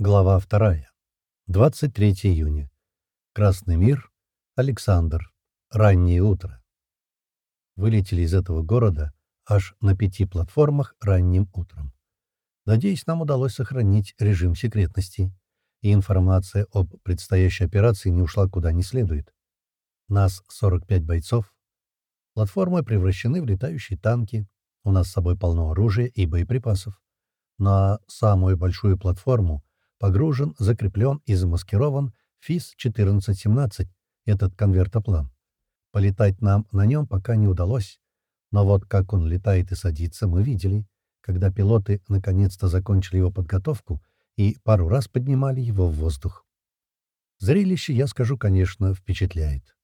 Глава 2. 23 июня. Красный мир. Александр. Раннее утро. Вылетели из этого города аж на пяти платформах ранним утром. Надеюсь, нам удалось сохранить режим секретности, и информация об предстоящей операции не ушла куда не следует. Нас 45 бойцов. Платформы превращены в летающие танки. У нас с собой полно оружия и боеприпасов. На самую большую платформу погружен, закреплен и замаскирован ФИС-1417, этот конвертоплан. Полетать нам на нем пока не удалось, но вот как он летает и садится, мы видели, когда пилоты наконец-то закончили его подготовку и пару раз поднимали его в воздух. Зрелище, я скажу, конечно, впечатляет.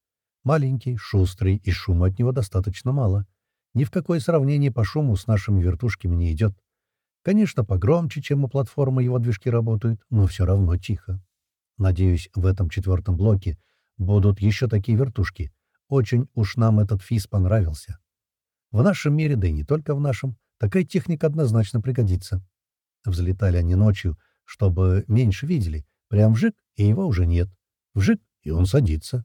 Маленький, шустрый, и шума от него достаточно мало. Ни в какое сравнение по шуму с нашими вертушками не идет. Конечно, погромче, чем у платформы его движки работают, но все равно тихо. Надеюсь, в этом четвертом блоке будут еще такие вертушки. Очень уж нам этот физ понравился. В нашем мире, да и не только в нашем, такая техника однозначно пригодится. Взлетали они ночью, чтобы меньше видели. Прям вжик, и его уже нет. Вжик, и он садится.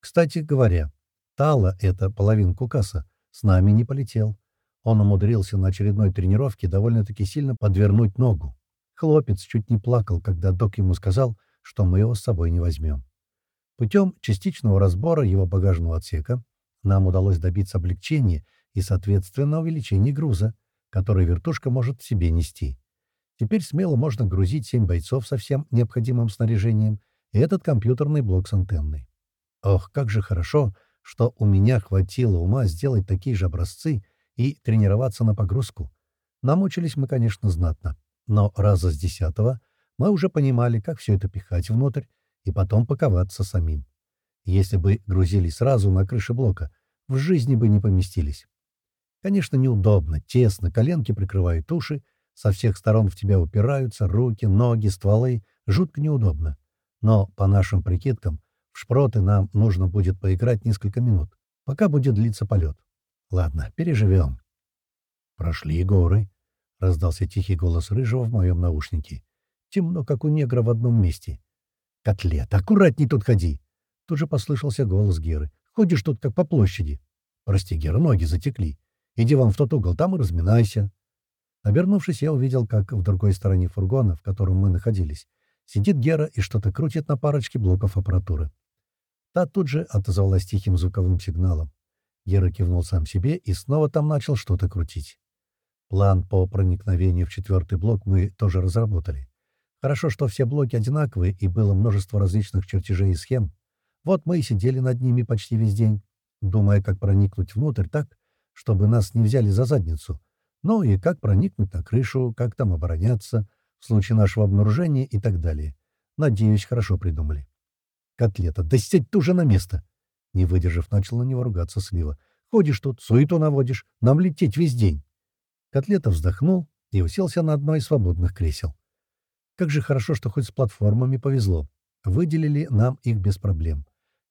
Кстати говоря, Тала, это половинку касса, с нами не полетел. Он умудрился на очередной тренировке довольно-таки сильно подвернуть ногу. Хлопец чуть не плакал, когда док ему сказал, что мы его с собой не возьмем. Путем частичного разбора его багажного отсека нам удалось добиться облегчения и, соответственно, увеличения груза, который вертушка может в себе нести. Теперь смело можно грузить семь бойцов со всем необходимым снаряжением и этот компьютерный блок с антенной. Ох, как же хорошо, что у меня хватило ума сделать такие же образцы — и тренироваться на погрузку. Намучились мы, конечно, знатно, но раза с десятого мы уже понимали, как все это пихать внутрь и потом паковаться самим. Если бы грузили сразу на крыше блока, в жизни бы не поместились. Конечно, неудобно, тесно, коленки прикрывают уши, со всех сторон в тебя упираются руки, ноги, стволы, жутко неудобно. Но, по нашим прикидкам, в шпроты нам нужно будет поиграть несколько минут, пока будет длиться полет. Ладно, переживем. Прошли горы. Раздался тихий голос Рыжего в моем наушнике. Темно, как у негра в одном месте. «Котлет, аккуратней тут ходи!» Тут же послышался голос Геры. «Ходишь тут, как по площади». «Прости, Гера, ноги затекли. Иди вон в тот угол, там и разминайся». Обернувшись, я увидел, как в другой стороне фургона, в котором мы находились, сидит Гера и что-то крутит на парочке блоков аппаратуры. Та тут же отозвалась тихим звуковым сигналом. Гера кивнул сам себе и снова там начал что-то крутить. План по проникновению в четвертый блок мы тоже разработали. Хорошо, что все блоки одинаковые, и было множество различных чертежей и схем. Вот мы и сидели над ними почти весь день, думая, как проникнуть внутрь так, чтобы нас не взяли за задницу. Ну и как проникнуть на крышу, как там обороняться, в случае нашего обнаружения и так далее. Надеюсь, хорошо придумали. Котлета, да сядь ты уже на место! Не выдержав, начал на него ругаться Слива. «Ходишь тут, суету наводишь, нам лететь весь день». Котлета вздохнул и уселся на одно из свободных кресел. Как же хорошо, что хоть с платформами повезло. Выделили нам их без проблем.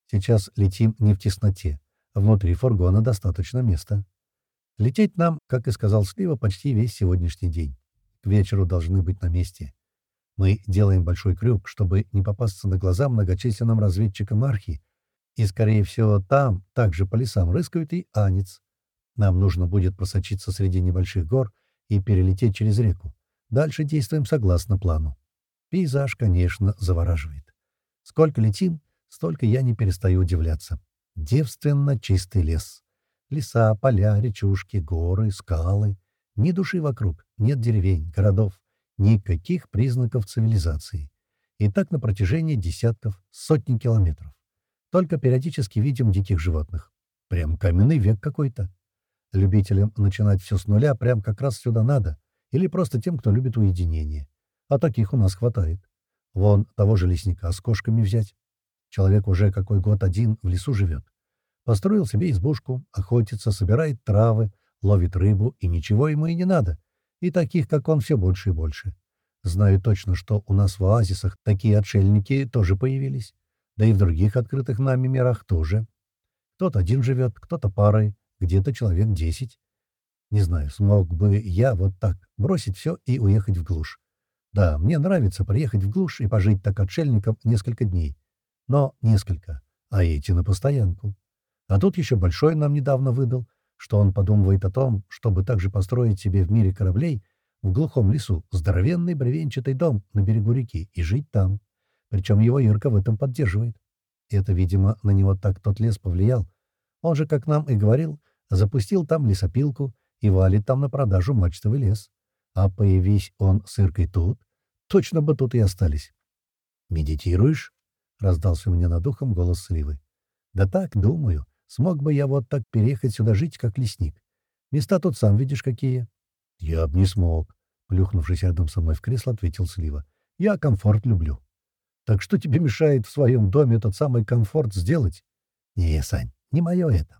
Сейчас летим не в тесноте. Внутри фургона достаточно места. Лететь нам, как и сказал Слива, почти весь сегодняшний день. К вечеру должны быть на месте. Мы делаем большой крюк, чтобы не попасться на глаза многочисленным разведчикам Архи, и, скорее всего, там, также по лесам, рыскают и анец. Нам нужно будет просочиться среди небольших гор и перелететь через реку. Дальше действуем согласно плану. Пейзаж, конечно, завораживает. Сколько летим, столько я не перестаю удивляться. Девственно чистый лес. Леса, поля, речушки, горы, скалы. Ни души вокруг, нет деревень, городов, никаких признаков цивилизации. И так на протяжении десятков, сотни километров. Только периодически видим диких животных. Прям каменный век какой-то. Любителям начинать все с нуля прям как раз сюда надо. Или просто тем, кто любит уединение. А таких у нас хватает. Вон того же лесника с кошками взять. Человек уже какой год один в лесу живет. Построил себе избушку, охотится, собирает травы, ловит рыбу, и ничего ему и не надо. И таких, как он, все больше и больше. Знаю точно, что у нас в оазисах такие отшельники тоже появились да и в других открытых нами мирах тоже. Кто-то один живет, кто-то парой, где-то человек десять. Не знаю, смог бы я вот так бросить все и уехать в глушь. Да, мне нравится приехать в глушь и пожить так отшельником несколько дней. Но несколько, а эти на постоянку. А тут еще Большой нам недавно выдал, что он подумывает о том, чтобы также построить себе в мире кораблей в глухом лесу здоровенный бревенчатый дом на берегу реки и жить там. Причем его Ирка в этом поддерживает. Это, видимо, на него так тот лес повлиял. Он же, как нам и говорил, запустил там лесопилку и валит там на продажу мачтовый лес. А появись он с Иркой тут, точно бы тут и остались. «Медитируешь?» — раздался у меня над ухом голос Сливы. «Да так, думаю. Смог бы я вот так переехать сюда жить, как лесник. Места тут сам видишь какие». «Я б не смог», — плюхнувшись рядом со мной в кресло, ответил Слива. «Я комфорт люблю». «Так что тебе мешает в своем доме этот самый комфорт сделать?» «Не, Сань, не мое это.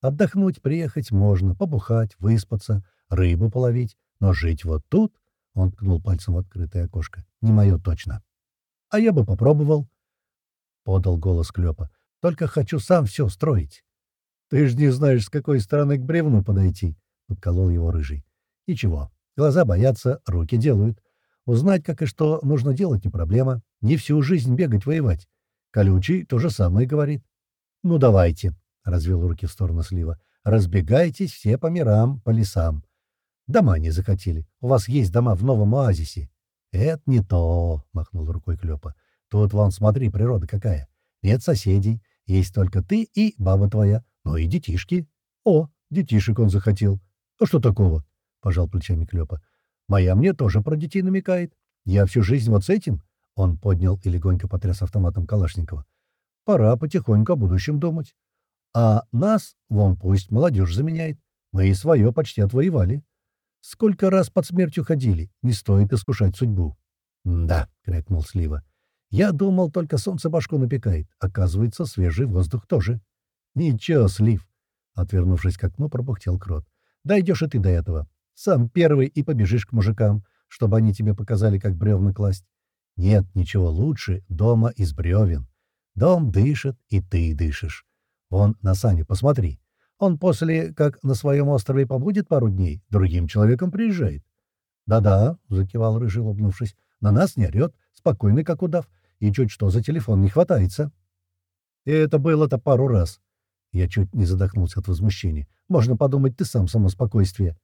Отдохнуть приехать можно, побухать, выспаться, рыбу половить, но жить вот тут, — он ткнул пальцем в открытое окошко, — не мое точно. — А я бы попробовал, — подал голос Клёпа. — Только хочу сам все строить. — Ты ж не знаешь, с какой стороны к бревну подойти, — подколол его рыжий. — Ничего, глаза боятся, руки делают. Узнать, как и что нужно делать, не проблема. Не всю жизнь бегать воевать. Колючий то же самое говорит. — Ну, давайте, — развел руки в сторону слива. — Разбегайтесь все по мирам, по лесам. Дома не захотели. У вас есть дома в новом оазисе. — Это не то, — махнул рукой Клёпа. — Тут, вон, смотри, природа какая. Нет соседей. Есть только ты и баба твоя. Ну и детишки. О, детишек он захотел. А что такого? — пожал плечами Клёпа. — Моя мне тоже про детей намекает. Я всю жизнь вот с этим. Он поднял и легонько потряс автоматом Калашникова. Пора потихоньку о будущем думать. А нас, вон пусть молодежь заменяет. Мы и свое почти отвоевали. Сколько раз под смертью ходили, не стоит искушать судьбу. — Да, — крякнул Слива. — Я думал, только солнце башку напекает. Оказывается, свежий воздух тоже. — Ничего, Слив, — отвернувшись к окну, пробухтел Крот. — Дойдешь и ты до этого. Сам первый и побежишь к мужикам, чтобы они тебе показали, как бревна класть. Нет ничего лучше дома из бревен. Дом дышит, и ты дышишь. Вон на Саню посмотри. Он после, как на своем острове побудет пару дней, другим человеком приезжает. «Да-да», — закивал Рыжий, улыбнувшись, — «на нас не орет, спокойный, как удав, и чуть что за телефон не хватается». И это было-то пару раз. Я чуть не задохнулся от возмущения. Можно подумать, ты сам само спокойствие.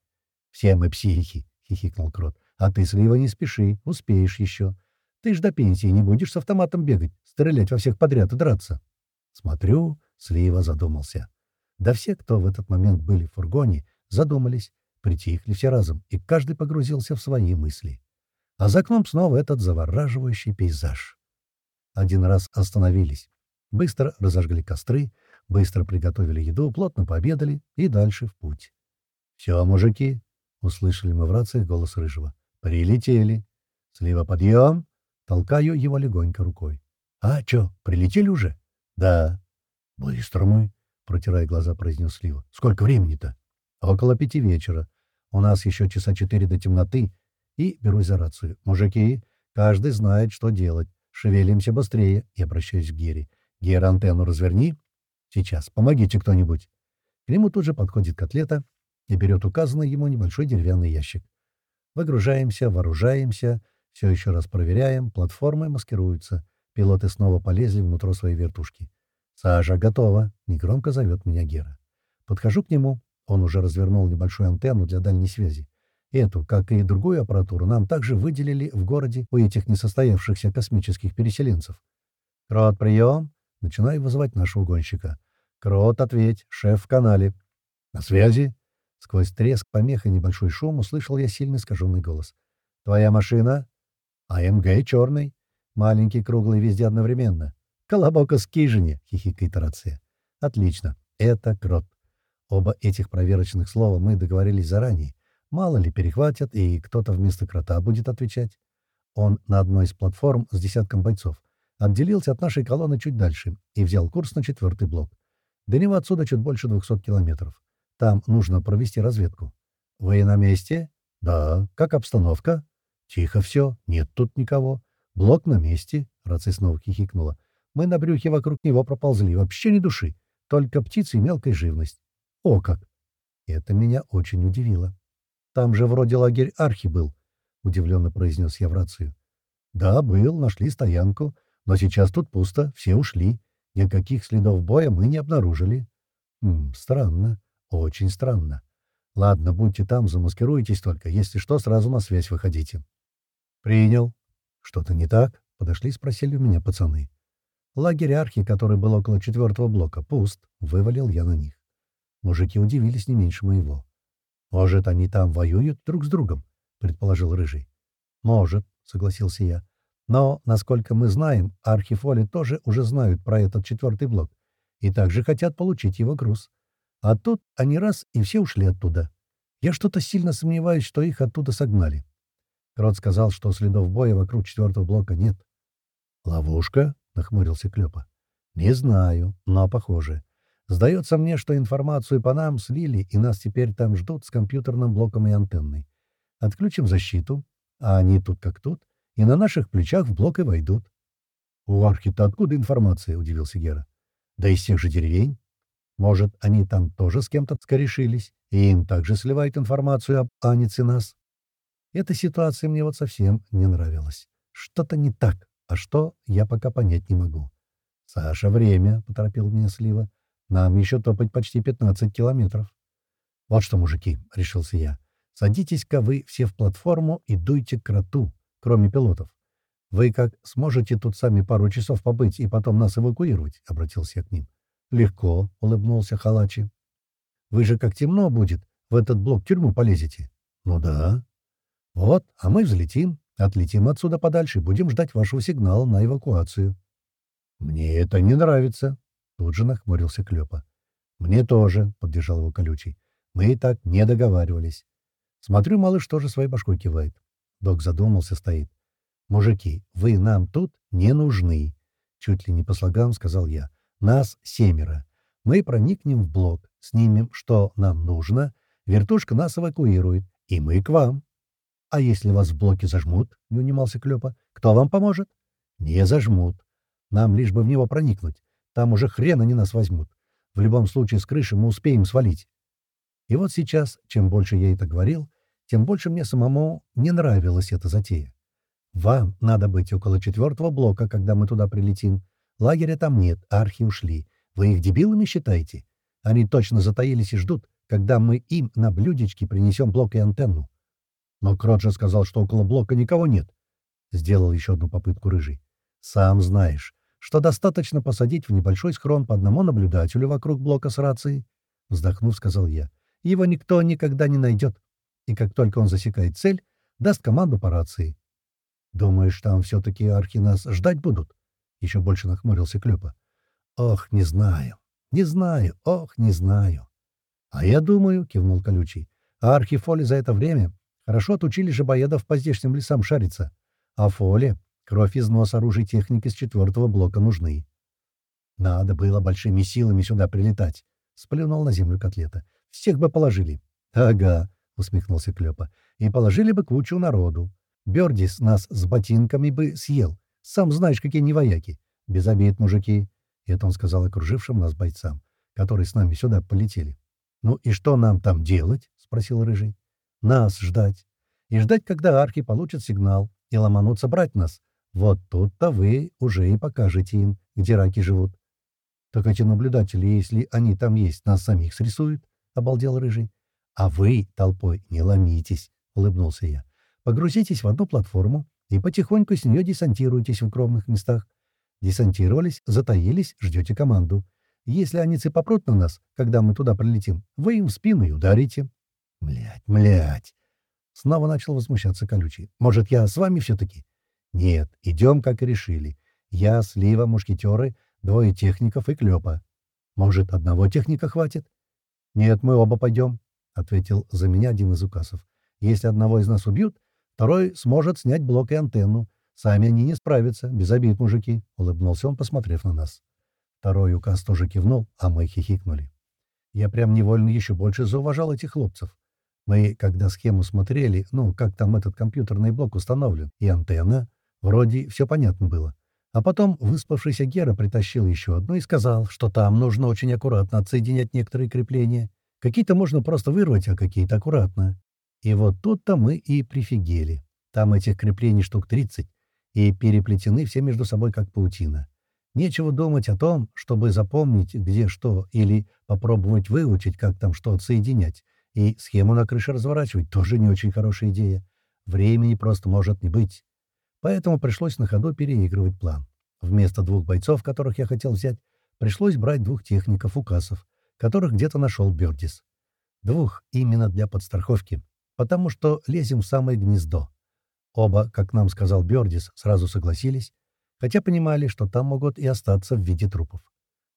«Все мы психи», — хихикнул Крот. «А ты, Слива, не спеши, успеешь еще. Ты ж до пенсии не будешь с автоматом бегать, стрелять во всех подряд и драться». Смотрю, Слива задумался. Да все, кто в этот момент были в фургоне, задумались, притихли все разом, и каждый погрузился в свои мысли. А за окном снова этот завораживающий пейзаж. Один раз остановились. Быстро разожгли костры, быстро приготовили еду, плотно пообедали и дальше в путь. «Все, мужики!» — услышали мы в рациях голос Рыжего. «Прилетели!» «Слива подъем!» Толкаю его легонько рукой. «А, чё, прилетели уже?» «Да». «Быстро мы!» — протирая глаза, произнес Слива. «Сколько времени-то?» «Около пяти вечера. У нас еще часа четыре до темноты. И берусь за рацию. Мужики, каждый знает, что делать. Шевелимся быстрее. И обращаюсь к Гере. Гера, антенну разверни. Сейчас. Помогите кто-нибудь». К нему тут же подходит котлета и берет указанный ему небольшой деревянный ящик. Выгружаемся, вооружаемся, все еще раз проверяем, платформы маскируются. Пилоты снова полезли внутрь своей вертушки. «Сажа, готова!» — негромко зовет меня Гера. Подхожу к нему. Он уже развернул небольшую антенну для дальней связи. Эту, как и другую аппаратуру, нам также выделили в городе у этих несостоявшихся космических переселенцев. «Крот, прием!» — начинаю вызывать нашего гонщика. «Крот, ответь! Шеф в канале!» «На связи!» Сквозь треск, помех и небольшой шум услышал я сильный искаженный голос. «Твоя машина?» «АМГ черный. Маленький, круглый, везде одновременно. «Колобок с Кижине!» — хихикает рация. «Отлично. Это крот. Оба этих проверочных слова мы договорились заранее. Мало ли перехватят, и кто-то вместо крота будет отвечать. Он на одной из платформ с десятком бойцов. Отделился от нашей колонны чуть дальше и взял курс на четвертый блок. До него отсюда чуть больше 200 километров. Там нужно провести разведку. «Вы на месте?» «Да. Как обстановка?» «Тихо все. Нет тут никого. Блок на месте», — рация снова хихикнула. Мы на брюхе вокруг него проползли, вообще ни души, только птицы и мелкая живность. О как! Это меня очень удивило. Там же вроде лагерь Архи был. удивленно произнес я в рацию. «Да, был, нашли стоянку, но сейчас тут пусто, все ушли. Никаких следов боя мы не обнаружили». «Хм, странно, очень странно. Ладно, будьте там, замаскируйтесь только. Если что, сразу на связь выходите». «Принял». «Что-то не так?» — подошли спросили у меня пацаны. Лагерь архи, который был около четвертого блока, пуст. Вывалил я на них. Мужики удивились не меньше моего. «Может, они там воюют друг с другом?» — предположил Рыжий. «Может», — согласился я. «Но, насколько мы знаем, архифоли тоже уже знают про этот четвертый блок и также хотят получить его груз. А тут они раз и все ушли оттуда. Я что-то сильно сомневаюсь, что их оттуда согнали». Крот сказал, что следов боя вокруг четвертого блока нет. «Ловушка?» — нахмурился Клёпа. «Не знаю, но похоже. Сдается мне, что информацию по нам слили, и нас теперь там ждут с компьютерным блоком и антенной. Отключим защиту, а они тут как тут, и на наших плечах в блок и войдут». «У Архита откуда информация?» — удивился Гера. «Да из тех же деревень. Может, они там тоже с кем-то скорешились, и им также сливают информацию об Анице нас?» Эта ситуация мне вот совсем не нравилась. Что-то не так. А что, я пока понять не могу. «Саша, время!» — поторопил меня Слива. «Нам еще топать почти 15 километров». «Вот что, мужики!» — решился я. «Садитесь-ка вы все в платформу и дуйте к кроту, кроме пилотов. Вы как сможете тут сами пару часов побыть и потом нас эвакуировать?» — обратился я к ним. «Легко», — улыбнулся Халачи. «Вы же как темно будет, в этот блок тюрьму полезете?» «Ну да». «Вот, а мы взлетим, Отлетим отсюда подальше и будем ждать вашего сигнала на эвакуацию». «Мне это не нравится», — тут же нахмурился Клёпа. «Мне тоже», — поддержал его колючий. «Мы и так не договаривались». Смотрю, малыш тоже своей башкой кивает. Док задумался, стоит. «Мужики, вы нам тут не нужны», — чуть ли не по слогам сказал я. «Нас семеро. Мы проникнем в блок, снимем, что нам нужно, вертушка нас эвакуирует, и мы к вам». «А если вас в блоке зажмут?» — не унимался Клёпа. «Кто вам поможет?» «Не зажмут. Нам лишь бы в него проникнуть. Там уже хрен они нас возьмут. В любом случае с крыши мы успеем свалить». И вот сейчас, чем больше я это говорил, тем больше мне самому не нравилась эта затея. Вам надо быть около четвертого блока, когда мы туда прилетим. Лагеря там нет, архи ушли. Вы их дебилами считаете? Они точно затаились и ждут, когда мы им на блюдечке принесем блок и антенну. Но Крот же сказал, что около блока никого нет. Сделал еще одну попытку рыжий. Сам знаешь, что достаточно посадить в небольшой схрон по одному наблюдателю вокруг блока с рацией. Вздохнув, сказал я. Его никто никогда не найдет. И как только он засекает цель, даст команду по рации. «Думаешь, там все-таки архи нас ждать будут?» Еще больше нахмурился Клёпа. «Ох, не знаю, не знаю, ох, не знаю». «А я думаю», — кивнул Колючий, — «архи Фоли за это время Хорошо отучили же боедов по здешним лесам шариться. А Фоле кровь из нос оружия техники с четвертого блока нужны. Надо было большими силами сюда прилетать. Сплюнул на землю котлета. Всех бы положили. Ага, усмехнулся Клёпа. И положили бы кучу народу. Бёрдис нас с ботинками бы съел. Сам знаешь, какие невояки. Без обид, мужики. Это он сказал окружившим нас бойцам, которые с нами сюда полетели. «Ну и что нам там делать?» — спросил Рыжий. Нас ждать. И ждать, когда архи получат сигнал, и ломанутся брать нас. Вот тут-то вы уже и покажете им, где раки живут. Так эти наблюдатели, если они там есть, нас самих срисуют, — обалдел Рыжий. А вы толпой не ломитесь, — улыбнулся я. Погрузитесь в одну платформу и потихоньку с нее десантируйтесь в укромных местах. Десантировались, затаились, ждете команду. Если они цепопрут на нас, когда мы туда прилетим, вы им в спину и ударите. Млять, млять. Снова начал возмущаться колючий. Может, я с вами все-таки? Нет, идем, как и решили. Я, Слива, мушкетеры, двое техников и Клёпа. Может, одного техника хватит? Нет, мы оба пойдем, — ответил за меня один из указов. Если одного из нас убьют, второй сможет снять блок и антенну. Сами они не справятся, без обид, мужики, — улыбнулся он, посмотрев на нас. Второй указ тоже кивнул, а мы хихикнули. Я прям невольно еще больше зауважал этих хлопцев. Мы, когда схему смотрели, ну, как там этот компьютерный блок установлен, и антенна, вроде все понятно было. А потом выспавшийся Гера притащил еще одну и сказал, что там нужно очень аккуратно отсоединять некоторые крепления. Какие-то можно просто вырвать, а какие-то аккуратно. И вот тут-то мы и прифигели. Там этих креплений штук 30, и переплетены все между собой как паутина. Нечего думать о том, чтобы запомнить, где что, или попробовать выучить, как там что отсоединять. И схему на крыше разворачивать тоже не очень хорошая идея. Времени просто может не быть. Поэтому пришлось на ходу переигрывать план. Вместо двух бойцов, которых я хотел взять, пришлось брать двух техников-указов, которых где-то нашел Бёрдис. Двух именно для подстраховки, потому что лезем в самое гнездо. Оба, как нам сказал Бёрдис, сразу согласились, хотя понимали, что там могут и остаться в виде трупов.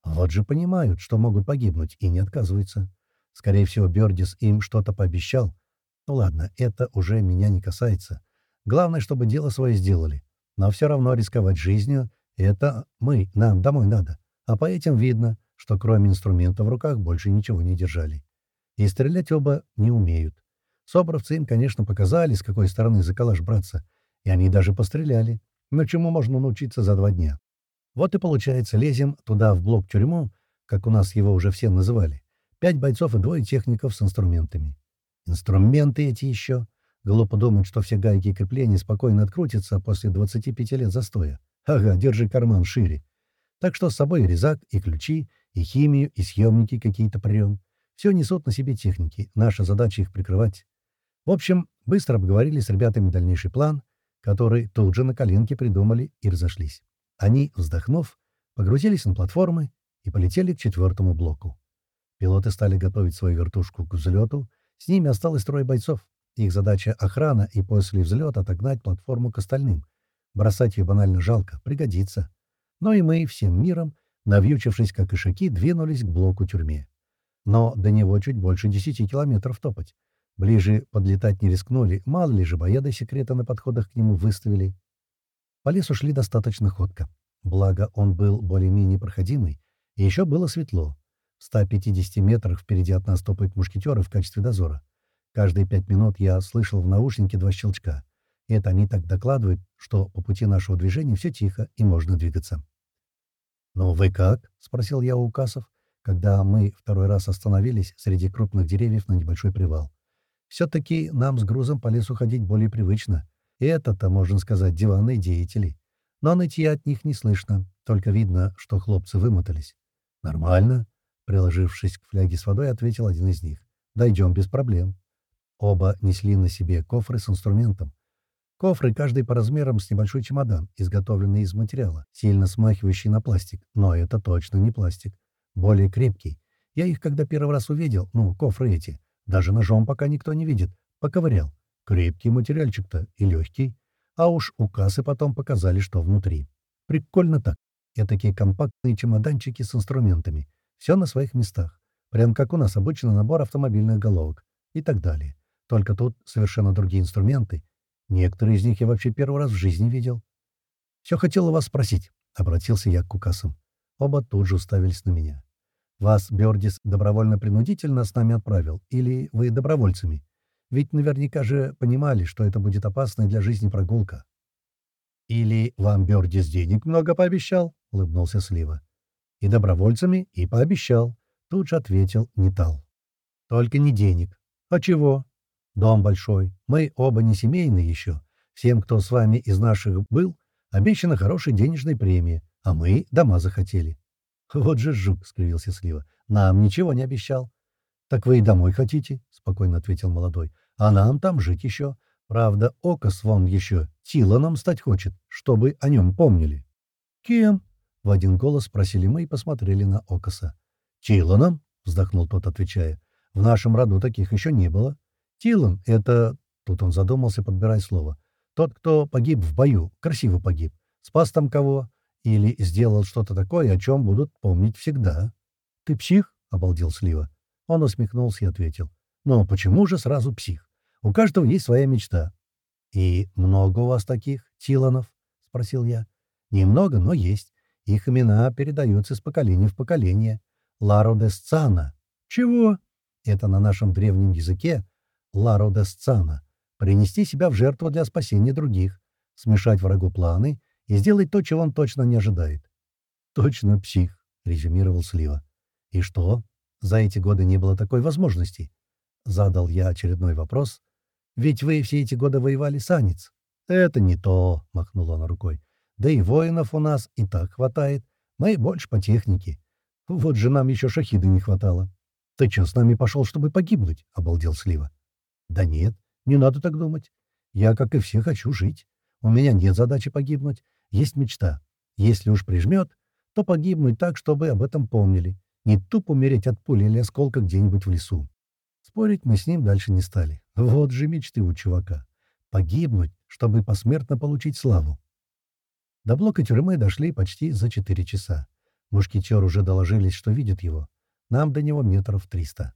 Вот же понимают, что могут погибнуть, и не отказываются. Скорее всего, Бёрдис им что-то пообещал. Ну ладно, это уже меня не касается. Главное, чтобы дело свое сделали. Но все равно рисковать жизнью — это мы, нам домой надо. А по этим видно, что кроме инструмента в руках больше ничего не держали. И стрелять оба не умеют. Собровцы им, конечно, показали, с какой стороны за калаш браться, и они даже постреляли, но чему можно научиться за два дня. Вот и получается, лезем туда, в блок-тюрьму, как у нас его уже все называли. Пять бойцов и двое техников с инструментами. Инструменты эти еще. Глупо думать, что все гайки и крепления спокойно открутятся после 25 лет застоя. Ага, держи карман шире. Так что с собой и резак, и ключи, и химию, и съемники какие-то прием. Все несут на себе техники. Наша задача их прикрывать. В общем, быстро обговорили с ребятами дальнейший план, который тут же на коленке придумали и разошлись. Они, вздохнув, погрузились на платформы и полетели к четвертому блоку. Пилоты стали готовить свою вертушку к взлету, с ними осталось трое бойцов. Их задача — охрана и после взлета отогнать платформу к остальным. Бросать ее банально жалко, пригодится. Но и мы всем миром, навьючившись как ишаки, двинулись к блоку тюрьме. Но до него чуть больше десяти километров топать. Ближе подлетать не рискнули, мало ли же бояды секрета на подходах к нему выставили. По лесу шли достаточно ходко. Благо, он был более-менее проходимый, и еще было светло. В 150 метрах впереди от нас топают мушкетеры в качестве дозора. Каждые пять минут я слышал в наушнике два щелчка. И это они так докладывают, что по пути нашего движения все тихо и можно двигаться. «Ну вы как?» — спросил я у Укасов, когда мы второй раз остановились среди крупных деревьев на небольшой привал. Все-таки нам с грузом по лесу ходить более привычно. Это-то, можно сказать, диванные деятели. Но нытья от них не слышно, только видно, что хлопцы вымотались. «Нормально», — приложившись к фляге с водой, ответил один из них. «Дойдем без проблем». Оба несли на себе кофры с инструментом. Кофры, каждый по размерам с небольшой чемодан, изготовленный из материала, сильно смахивающий на пластик. Но это точно не пластик. Более крепкий. Я их, когда первый раз увидел, ну, кофры эти, даже ножом пока никто не видит. Поковырял. Крепкий материальчик-то и легкий. А уж указы потом показали, что внутри. Прикольно так. И такие компактные чемоданчики с инструментами. Все на своих местах. Прям как у нас обычно набор автомобильных головок. И так далее. Только тут совершенно другие инструменты. Некоторые из них я вообще первый раз в жизни видел. «Все хотел у вас спросить», — обратился я к Кукасам. Оба тут же уставились на меня. Вас Бёрдис добровольно-принудительно с нами отправил? Или вы добровольцами? Ведь наверняка же понимали, что это будет опасная для жизни прогулка. Или вам Бёрдис денег много пообещал? — улыбнулся Слива. И добровольцами, и пообещал. Тут же ответил Нитал. Только не денег. А чего? Дом большой. Мы оба не семейные еще. Всем, кто с вами из наших был, обещана хорошая денежная премия, а мы дома захотели. «Вот же жук!» — скривился Слива. «Нам ничего не обещал». «Так вы и домой хотите?» — спокойно ответил молодой. «А нам там жить еще. Правда, Окас вон еще Тиланом стать хочет, чтобы о нем помнили». «Кем?» — в один голос спросили мы и посмотрели на Окаса. «Тиланом?» — вздохнул тот, отвечая. «В нашем роду таких еще не было. Тилан — это...» Тут он задумался, подбирая слово. «Тот, кто погиб в бою, красиво погиб. Спас там кого, или сделал что-то такое, о чем будут помнить всегда. «Ты псих?» — обалдел Слива. Он усмехнулся и ответил. «Но почему же сразу псих? У каждого есть своя мечта». «И много у вас таких, Тиланов?» — спросил я. «Немного, но есть. Их имена передаются из поколения в поколение. Лародесцана». «Чего?» Это на нашем древнем языке Лародесцана. Принести себя в жертву для спасения других, смешать врагу планы и сделать то, чего он точно не ожидает. «Точно псих», — резюмировал Слива. «И что? За эти годы не было такой возможности?» Задал я очередной вопрос. «Ведь вы все эти годы воевали с Анец». «Это не то», — махнула она рукой. «Да и воинов у нас и так хватает. Мы больше по технике. Вот же нам еще шахиды не хватало». «Ты что, с нами пошел, чтобы погибнуть?» — обалдел Слива. «Да нет, не надо так думать. Я, как и все, хочу жить. У меня нет задачи погибнуть. Есть мечта. Если уж прижмет, то погибнуть так, чтобы об этом помнили. Не тупо умереть от пули или осколка где-нибудь в лесу. Спорить мы с ним дальше не стали. Вот же мечты у чувака. Погибнуть, чтобы посмертно получить славу. До блока тюрьмы дошли почти за четыре часа. Мушкетер уже доложились, что видят его. Нам до него метров триста.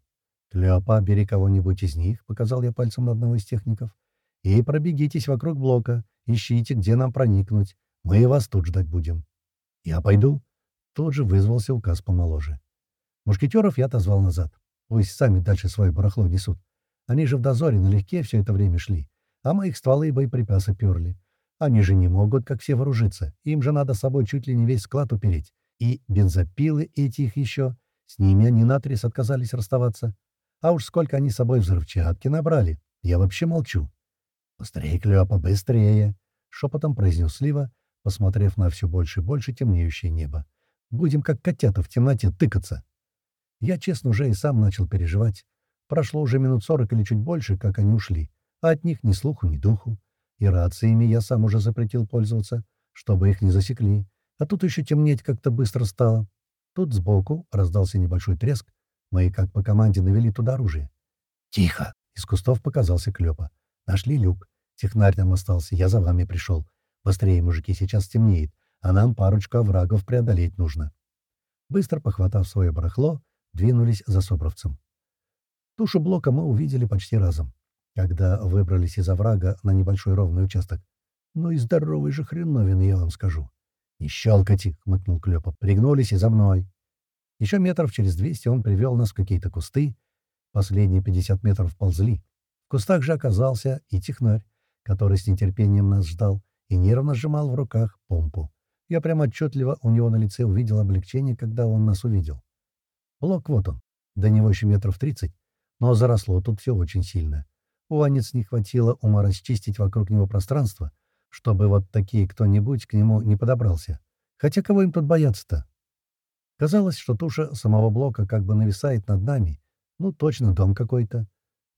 «Клёпа, бери кого-нибудь из них», — показал я пальцем на одного из техников. «И пробегитесь вокруг блока, ищите, где нам проникнуть. Мы вас тут ждать будем». «Я пойду». Тут же вызвался указ помоложе. Мушкетеров я отозвал назад. Пусть сами дальше свое барахло несут. Они же в дозоре налегке все это время шли, а мы их стволы и боеприпасы перли. Они же не могут, как все, вооружиться. Им же надо с собой чуть ли не весь склад упереть. И бензопилы эти их еще. С ними они наотрез отказались расставаться. А уж сколько они с собой взрывчатки набрали. Я вообще молчу. «Быстрее, Клёпа, быстрее!» — шепотом произнес Слива, посмотрев на все больше и больше темнеющее небо. «Будем, как котята, в темноте тыкаться!» Я, честно, уже и сам начал переживать. Прошло уже минут сорок или чуть больше, как они ушли, а от них ни слуху, ни духу. И рациями я сам уже запретил пользоваться, чтобы их не засекли. А тут еще темнеть как-то быстро стало. Тут сбоку раздался небольшой треск. Мы, как по команде, навели туда оружие. «Тихо!» — из кустов показался Клёпа. «Нашли люк. Технарь там остался. Я за вами пришел. Быстрее, мужики, сейчас темнеет, а нам парочку оврагов преодолеть нужно». Быстро похватав свое барахло, двинулись за Собровцем. Тушу блока мы увидели почти разом, когда выбрались из оврага на небольшой ровный участок. Ну и здоровый же хреновин, я вам скажу. «Не щелкайте!» — хмыкнул Клёпа. «Пригнулись и за мной!» Еще метров через двести он привел нас в какие-то кусты. Последние пятьдесят метров ползли. В кустах же оказался и технарь, который с нетерпением нас ждал и нервно сжимал в руках помпу. Я прямо отчетливо у него на лице увидел облегчение, когда он нас увидел. Блок вот он. До него еще метров тридцать, но заросло тут все очень сильно. У Анец не хватило ума расчистить вокруг него пространство, чтобы вот такие кто-нибудь к нему не подобрался. Хотя кого им тут бояться-то? Казалось, что туша самого блока как бы нависает над нами. Ну, точно, дом какой-то.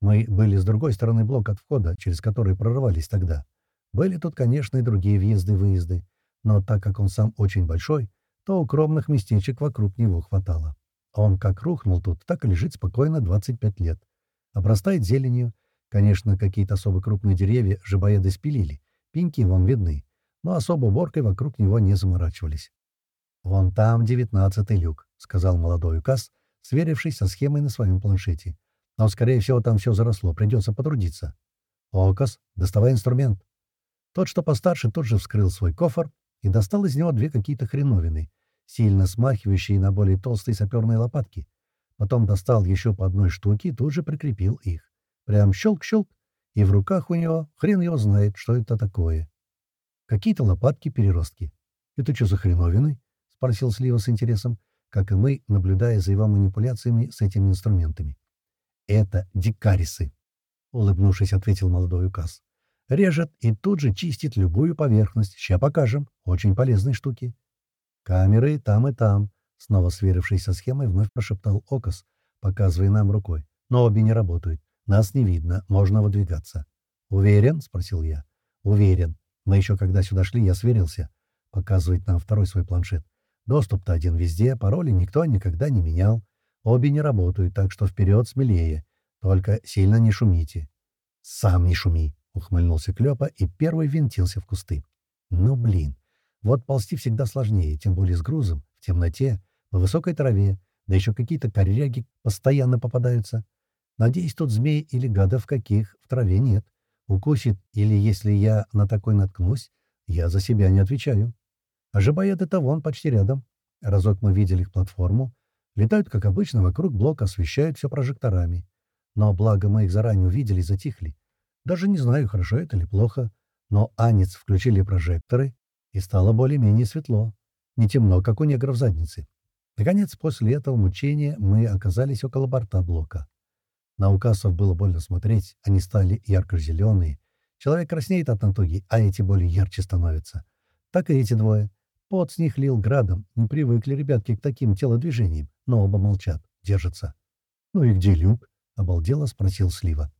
Мы были с другой стороны блока от входа, через который прорывались тогда. Были тут, конечно, и другие въезды-выезды, но так как он сам очень большой, то укромных местечек вокруг него хватало. Он как рухнул тут, так и лежит спокойно 25 лет. Обрастает зеленью. Конечно, какие-то особо крупные деревья жабоеды спилили. Пеньки вон видны. Но особо уборкой вокруг него не заморачивались. «Вон там девятнадцатый люк», — сказал молодой указ, сверившись со схемой на своем планшете. «Но, скорее всего, там все заросло. Придется потрудиться». «Окас, доставай инструмент». Тот, что постарше, тут же вскрыл свой кофр и достал из него две какие-то хреновины — сильно смахивающие на более толстые саперные лопатки. Потом достал еще по одной штуке и тут же прикрепил их. Прям щелк-щелк, и в руках у него хрен его знает, что это такое. Какие-то лопатки-переростки. «Это что за хреновины?» — спросил Слива с интересом, как и мы, наблюдая за его манипуляциями с этими инструментами. «Это дикарисы», — улыбнувшись, ответил молодой указ. «Режет и тут же чистит любую поверхность. Ща покажем. Очень полезные штуки». «Камеры там и там», — снова сверившись со схемой, вновь прошептал Окас, показывая нам рукой. «Но обе не работают. Нас не видно, можно выдвигаться». «Уверен?» — спросил я. «Уверен. Мы еще когда сюда шли, я сверился». Показывает нам второй свой планшет. «Доступ-то один везде, пароли никто никогда не менял. Обе не работают, так что вперед смелее. Только сильно не шумите». «Сам не шуми», — ухмыльнулся Клёпа и первый винтился в кусты. «Ну, блин, вот ползти всегда сложнее, тем более с грузом, в темноте, по высокой траве, да еще какие-то коряги постоянно попадаются. Надеюсь, тут змей или гадов каких в траве нет. Укусит, или если я на такой наткнусь, я за себя не отвечаю. А жабоеды-то вон почти рядом. Разок мы видели их платформу. Летают, как обычно, вокруг блока, освещают все прожекторами. Но благо мы их заранее увидели и затихли. Даже не знаю, хорошо это или плохо. Но Анец включили прожекторы, и стало более-менее светло. Не темно, как у негров в заднице. Наконец, после этого мучения мы оказались около борта блока. На указов было больно смотреть, они стали ярко-зеленые, Человек краснеет от натуги, а эти более ярче становятся. Так и эти двое. Пот с них лил градом. Не привыкли ребятки к таким телодвижениям, но оба молчат, держатся. «Ну и где Люк?» — обалдело спросил Слива.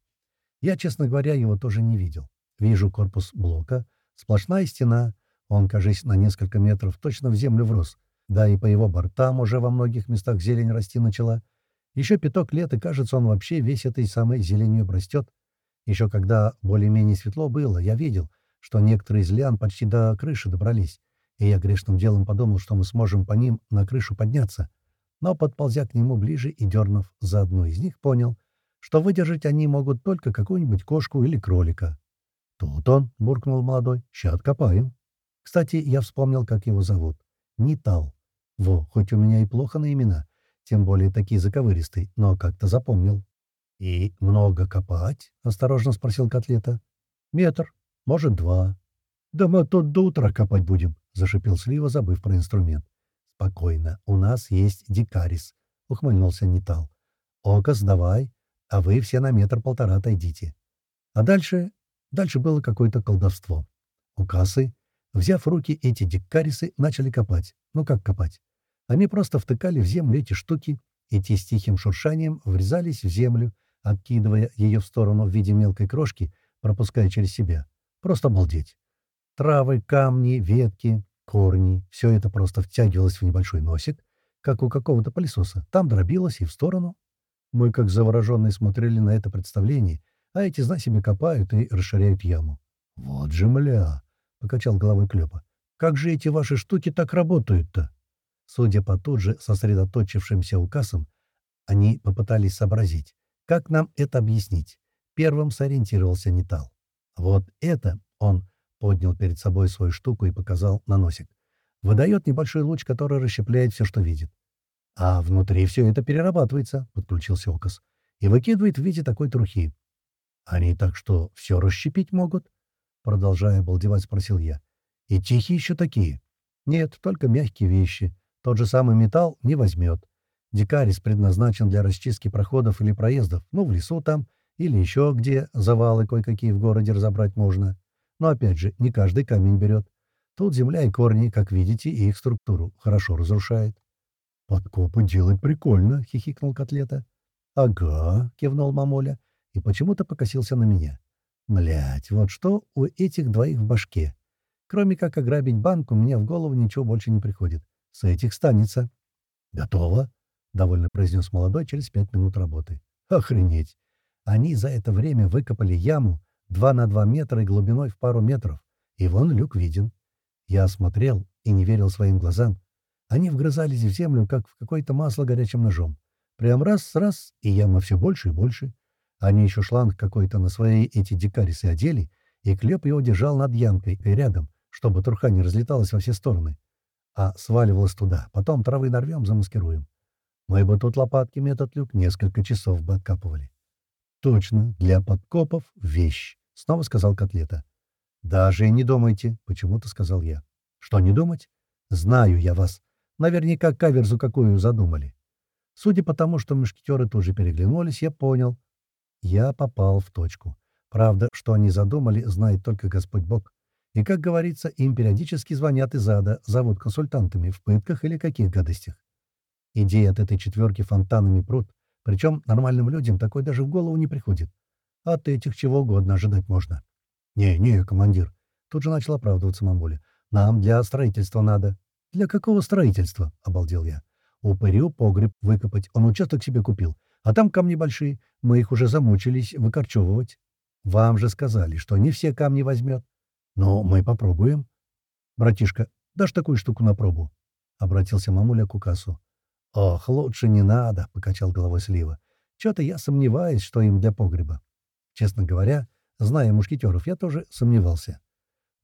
Я, честно говоря, его тоже не видел. Вижу корпус блока, сплошная стена. Он, кажись, на несколько метров точно в землю врос. Да и по его бортам уже во многих местах зелень расти начала. Еще пяток лет, и кажется, он вообще весь этой самой зеленью обрастет. Еще когда более-менее светло было, я видел, что некоторые из лиан почти до крыши добрались, и я грешным делом подумал, что мы сможем по ним на крышу подняться. Но, подползя к нему ближе и дернув за одну из них, понял, что выдержать они могут только какую-нибудь кошку или кролика. «Тут он», — буркнул молодой, — «ща откопаем». Кстати, я вспомнил, как его зовут. Нитал. Во, хоть у меня и плохо на имена, тем более такие заковыристые, но как-то запомнил. «И много копать?» — осторожно спросил Котлета. «Метр, может, два». «Да мы тут до утра копать будем», — зашипел Слива, забыв про инструмент. «Спокойно, у нас есть дикарис», — ухмыльнулся Нитал. «Окас, давай, а вы все на метр-полтора отойдите». А дальше... Дальше было какое-то колдовство. У кассы, взяв руки эти дикарисы, начали копать. Ну как копать? Они просто втыкали в землю эти штуки, и те с тихим шуршанием врезались в землю, откидывая ее в сторону в виде мелкой крошки, пропуская через себя. Просто обалдеть. Травы, камни, ветки, корни — все это просто втягивалось в небольшой носик, как у какого-то пылесоса. Там дробилось и в сторону. Мы, как завороженные, смотрели на это представление, а эти, знай себе, копают и расширяют яму. «Вот же мля!» — покачал головой Клёпа. «Как же эти ваши штуки так работают-то?» Судя по тут же сосредоточившимся указам, они попытались сообразить, как нам это объяснить. Первым сориентировался Нитал. Вот это он поднял перед собой свою штуку и показал на носик. Выдает небольшой луч, который расщепляет все, что видит. А внутри все это перерабатывается, подключился Окас, и выкидывает в виде такой трухи. Они так что, все расщепить могут? Продолжая балдевать, спросил я. И тихие еще такие? Нет, только мягкие вещи. Тот же самый металл не возьмет. Дикарис предназначен для расчистки проходов или проездов, ну, в лесу там, или еще где завалы кое-какие в городе разобрать можно. Но, опять же, не каждый камень берет. Тут земля и корни, как видите, и их структуру хорошо разрушает. «Подкопы делать прикольно», — хихикнул Котлета. «Ага», — кивнул мамуля и почему-то покосился на меня. Блять, вот что у этих двоих в башке. Кроме как ограбить банк, у меня в голову ничего больше не приходит. С этих станется. «Готово», — довольно произнес молодой через пять минут работы. «Охренеть! Они за это время выкопали яму два на два метра и глубиной в пару метров. И вон люк виден. Я осмотрел и не верил своим глазам. Они вгрызались в землю, как в какое-то масло горячим ножом. Прям раз-раз, и яма все больше и больше. Они еще шланг какой-то на свои эти дикарисы одели, и Клеп его держал над ямкой и рядом, чтобы труха не разлеталась во все стороны, а сваливалась туда. Потом травы нарвем, замаскируем. Мы бы тут лопатками этот люк несколько часов бы откапывали. «Точно, для подкопов — вещь», — снова сказал Котлета. «Даже и не думайте», — почему-то сказал я. «Что не думать? Знаю я вас. Наверняка каверзу какую задумали». Судя по тому, что мушкетеры тут же переглянулись, я понял, я попал в точку. Правда, что они задумали, знает только Господь Бог. И, как говорится, им периодически звонят из ада, зовут консультантами в пытках или каких гадостях. Идея от этой четверки фонтанами прут, причем нормальным людям такой даже в голову не приходит. От этих чего угодно ожидать можно. «Не-не, командир», — тут же начал оправдываться мамуля. «Нам для строительства надо». «Для какого строительства?» — обалдел я. «Упырю погреб выкопать, он участок себе купил. А там камни большие, мы их уже замучились выкорчевывать. Вам же сказали, что не все камни возьмет. Но мы попробуем. Братишка, дашь такую штуку на пробу? Обратился мамуля к Укасу. Ох, лучше не надо, покачал головой Слива. Чё-то я сомневаюсь, что им для погреба. Честно говоря, зная мушкетеров, я тоже сомневался.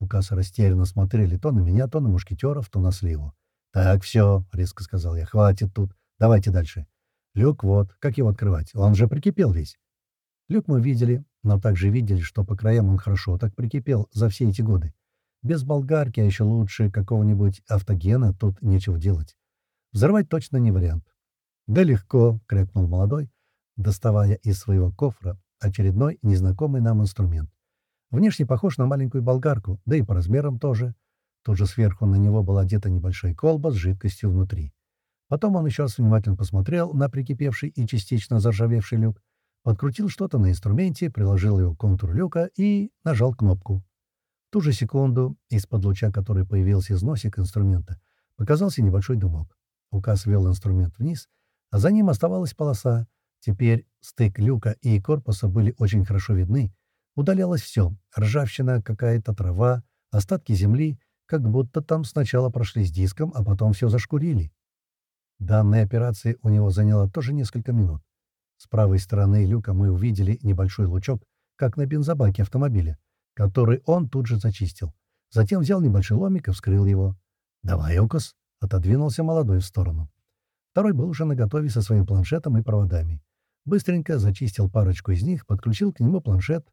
Укасы растерянно смотрели то на меня, то на мушкетеров, то на Сливу. «Так, все», — резко сказал я, — «хватит тут. Давайте дальше. Люк вот, как его открывать? Он же прикипел весь. Люк мы видели, но также видели, что по краям он хорошо так прикипел за все эти годы. Без болгарки, а еще лучше какого-нибудь автогена тут нечего делать. Взорвать точно не вариант. «Да легко!» — крякнул молодой, доставая из своего кофра очередной незнакомый нам инструмент. Внешне похож на маленькую болгарку, да и по размерам тоже. Тут же сверху на него была одета небольшая колба с жидкостью внутри. Потом он еще раз внимательно посмотрел на прикипевший и частично заржавевший люк, подкрутил что-то на инструменте, приложил его к контуру люка и нажал кнопку. В ту же секунду из-под луча, который появился из носик инструмента, показался небольшой дымок. Указ вел инструмент вниз, а за ним оставалась полоса. Теперь стык люка и корпуса были очень хорошо видны. Удалялось все — ржавчина, какая-то трава, остатки земли, как будто там сначала прошли с диском, а потом все зашкурили. Данная операция у него заняла тоже несколько минут. С правой стороны люка мы увидели небольшой лучок, как на бензобаке автомобиля, который он тут же зачистил. Затем взял небольшой ломик и вскрыл его. «Давай, Окос!» — отодвинулся молодой в сторону. Второй был уже наготове со своим планшетом и проводами. Быстренько зачистил парочку из них, подключил к нему планшет.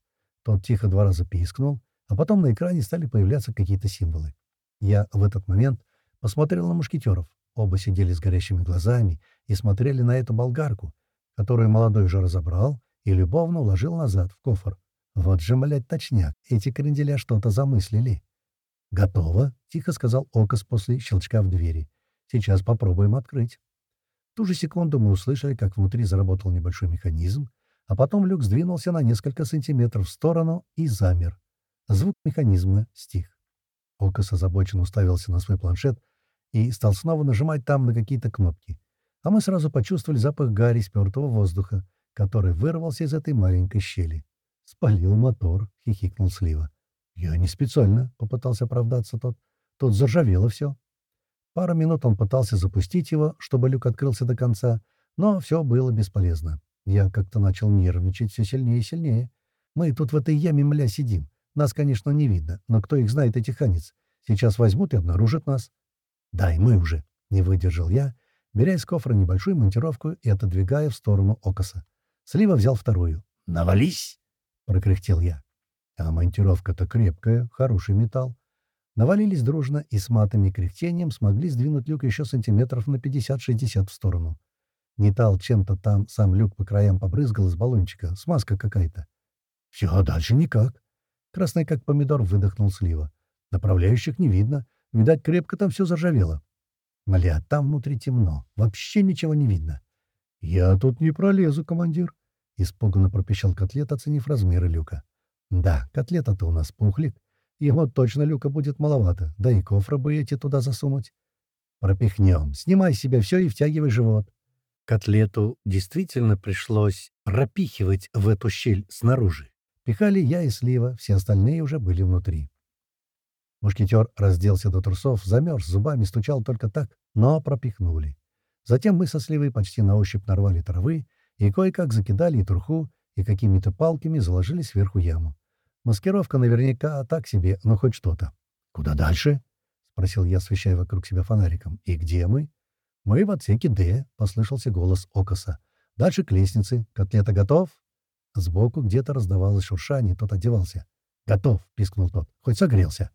Тот тихо два раза пискнул, а потом на экране стали появляться какие-то символы. Я в этот момент посмотрел на мушкетеров. Оба сидели с горящими глазами и смотрели на эту болгарку, которую молодой уже разобрал и любовно уложил назад в кофр. Вот же, блядь, точняк, эти кренделя что-то замыслили. «Готово», — тихо сказал Окас после щелчка в двери. «Сейчас попробуем открыть». В ту же секунду мы услышали, как внутри заработал небольшой механизм, а потом люк сдвинулся на несколько сантиметров в сторону и замер. Звук механизма стих. Окас озабоченно уставился на свой планшет, и стал снова нажимать там на какие-то кнопки. А мы сразу почувствовали запах гари спертого воздуха, который вырвался из этой маленькой щели. «Спалил мотор», — хихикнул Слива. «Я не специально», — попытался оправдаться тот. «Тут заржавело все». Пару минут он пытался запустить его, чтобы люк открылся до конца, но все было бесполезно. Я как-то начал нервничать все сильнее и сильнее. Мы тут в этой яме мля сидим. Нас, конечно, не видно, но кто их знает, этих ханец? Сейчас возьмут и обнаружат нас. «Дай, мы уже!» — не выдержал я, беря из кофра небольшую монтировку и отодвигая в сторону Окоса. Слива взял вторую. «Навались!» — прокряхтел я. А монтировка-то крепкая, хороший металл. Навалились дружно и с матом и кряхтением смогли сдвинуть люк еще сантиметров на 50-60 в сторону. Металл чем-то там сам люк по краям побрызгал из баллончика, смазка какая-то. «Все, а дальше никак». Красный как помидор выдохнул слива. «Направляющих не видно. Видать, крепко там все заржавело. Мля, там внутри темно. Вообще ничего не видно. — Я тут не пролезу, командир, — испуганно пропищал котлет, оценив размеры люка. — Да, котлета-то у нас пухлик. Ему точно люка будет маловато, да и кофра бы эти туда засунуть. Пропихнем. Снимай себе все и втягивай живот. Котлету действительно пришлось пропихивать в эту щель снаружи. Пихали я и Слива, все остальные уже были внутри. Мушкетер разделся до трусов, замерз, зубами стучал только так, но пропихнули. Затем мы со Сливой почти на ощупь нарвали травы и кое-как закидали и труху, и какими-то палками заложили сверху яму. Маскировка наверняка так себе, но хоть что-то. «Куда дальше?» — спросил я, освещая вокруг себя фонариком. «И где мы?» «Мы в отсеке Д», — послышался голос Окоса. «Дальше к лестнице. Котлета готов?» Сбоку где-то раздавалось шуршание, тот одевался. «Готов!» — пискнул тот. «Хоть согрелся!»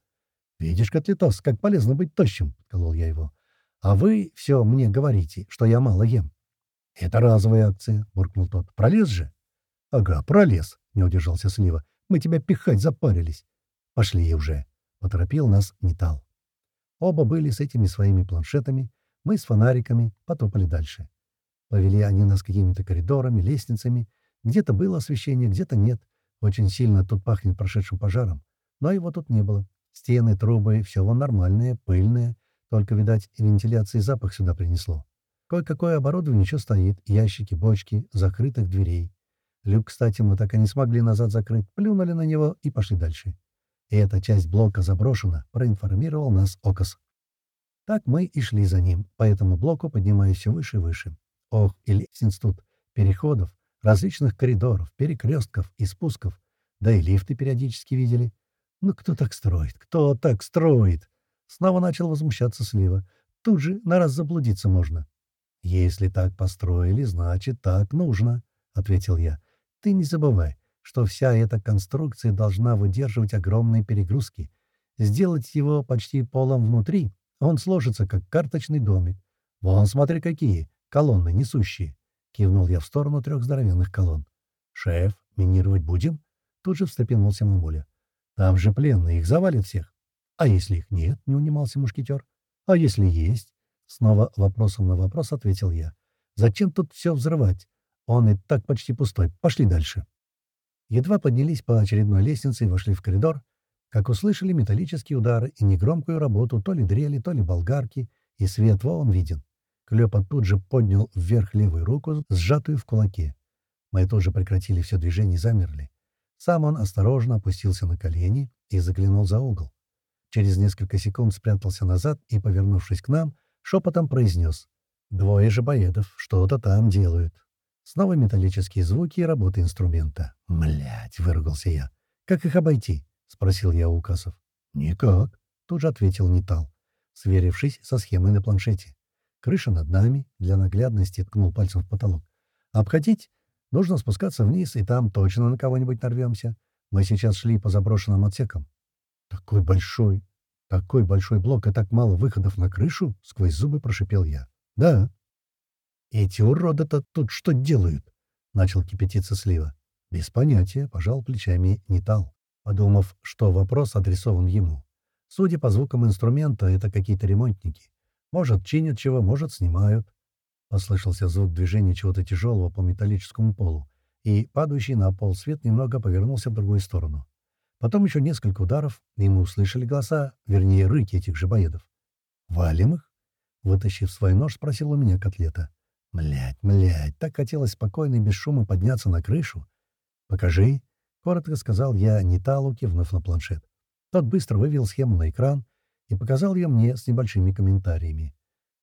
«Видишь, Котлетос, как полезно быть тощим», — подколол я его. «А вы все мне говорите, что я мало ем». «Это разовая акция», — буркнул тот. «Пролез же?» «Ага, пролез», — не удержался Слива. «Мы тебя пихать запарились». «Пошли уже», — поторопил нас Нитал. Оба были с этими своими планшетами, мы с фонариками потопали дальше. Повели они нас какими-то коридорами, лестницами. Где-то было освещение, где-то нет. Очень сильно тут пахнет прошедшим пожаром. Но его тут не было. Стены, трубы — все вон нормальное, пыльное. Только, видать, вентиляции запах сюда принесло. Кое-какое оборудование еще стоит. Ящики, бочки, закрытых дверей. Люк, кстати, мы так и не смогли назад закрыть. Плюнули на него и пошли дальше. И эта часть блока заброшена, проинформировал нас Окас. Так мы и шли за ним, по этому блоку поднимаясь все выше и выше. Ох, и лестниц тут, переходов, различных коридоров, перекрестков и спусков. Да и лифты периодически видели. «Ну кто так строит? Кто так строит?» Снова начал возмущаться Слива. «Тут же на раз заблудиться можно». «Если так построили, значит, так нужно», — ответил я. «Ты не забывай, что вся эта конструкция должна выдерживать огромные перегрузки. Сделать его почти полом внутри, он сложится, как карточный домик. Вон, смотри, какие колонны несущие!» — кивнул я в сторону трех здоровенных колонн. «Шеф, минировать будем?» Тут же встрепенулся мамуля. Там же пленные, их завалят всех. А если их нет, не унимался мушкетер. А если есть? Снова вопросом на вопрос ответил я. Зачем тут все взрывать? Он и так почти пустой. Пошли дальше. Едва поднялись по очередной лестнице и вошли в коридор, как услышали металлические удары и негромкую работу то ли дрели, то ли болгарки, и свет вон виден. Клёпа тут же поднял вверх левую руку, сжатую в кулаке. Мы тут же прекратили все движение и замерли. Сам он осторожно опустился на колени и заглянул за угол. Через несколько секунд спрятался назад и, повернувшись к нам, шепотом произнес. «Двое же боедов что-то там делают». Снова металлические звуки и работа инструмента. «Млядь!» — выругался я. «Как их обойти?» — спросил я у Укасов. «Никак», — тут же ответил Нитал, сверившись со схемой на планшете. «Крыша над нами», — для наглядности ткнул пальцем в потолок. «Обходить? Нужно спускаться вниз, и там точно на кого-нибудь нарвемся. Мы сейчас шли по заброшенным отсекам». «Такой большой, такой большой блок и так мало выходов на крышу?» — сквозь зубы прошипел я. «Да». «Эти уроды-то тут что делают?» — начал кипятиться Слива. «Без понятия», — пожал плечами Нитал, подумав, что вопрос адресован ему. Судя по звукам инструмента, это какие-то ремонтники. Может, чинят чего, может, снимают. Послышался звук движения чего-то тяжелого по металлическому полу, и падающий на пол свет немного повернулся в другую сторону. Потом еще несколько ударов, и мы услышали голоса, вернее, рыки этих же боедов. «Валим их?» Вытащив свой нож, спросил у меня котлета. «Млядь, млядь, так хотелось спокойно и без шума подняться на крышу. Покажи», — коротко сказал я Ниталу, кивнув на планшет. Тот быстро вывел схему на экран и показал ее мне с небольшими комментариями.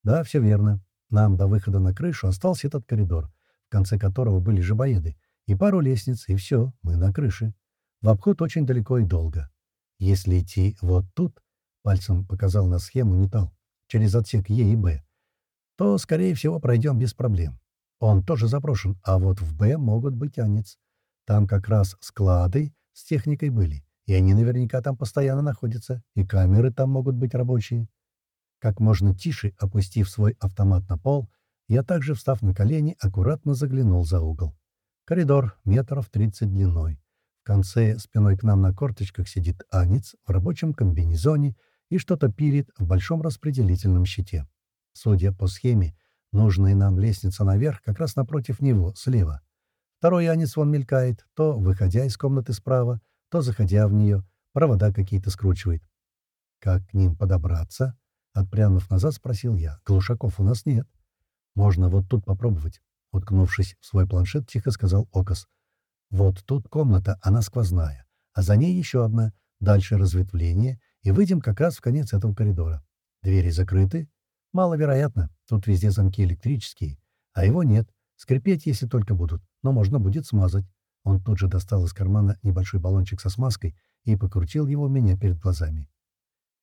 «Да, все верно. Нам до выхода на крышу остался этот коридор, в конце которого были жабоеды, и пару лестниц, и все, мы на крыше. В обход очень далеко и долго. Если идти вот тут, — пальцем показал на схему Нитал, через отсек Е и Б, то, скорее всего, пройдем без проблем. Он тоже запрошен, а вот в Б могут быть анец. Там как раз склады с техникой были. И они наверняка там постоянно находятся, и камеры там могут быть рабочие. Как можно тише, опустив свой автомат на пол, я также, встав на колени, аккуратно заглянул за угол. Коридор метров тридцать длиной. В конце спиной к нам на корточках сидит Анец в рабочем комбинезоне и что-то пилит в большом распределительном щите. Судя по схеме, нужная нам лестница наверх как раз напротив него, слева. Второй Анец вон мелькает, то выходя из комнаты справа, то, заходя в нее, провода какие-то скручивает. «Как к ним подобраться?» Отпрянув назад, спросил я. «Глушаков у нас нет». «Можно вот тут попробовать», — уткнувшись в свой планшет, тихо сказал Окас. «Вот тут комната, она сквозная, а за ней еще одна, дальше разветвление, и выйдем как раз в конец этого коридора. Двери закрыты? Маловероятно, тут везде замки электрические, а его нет, скрипеть, если только будут, но можно будет смазать. Он тут же достал из кармана небольшой баллончик со смазкой и покрутил его у меня перед глазами.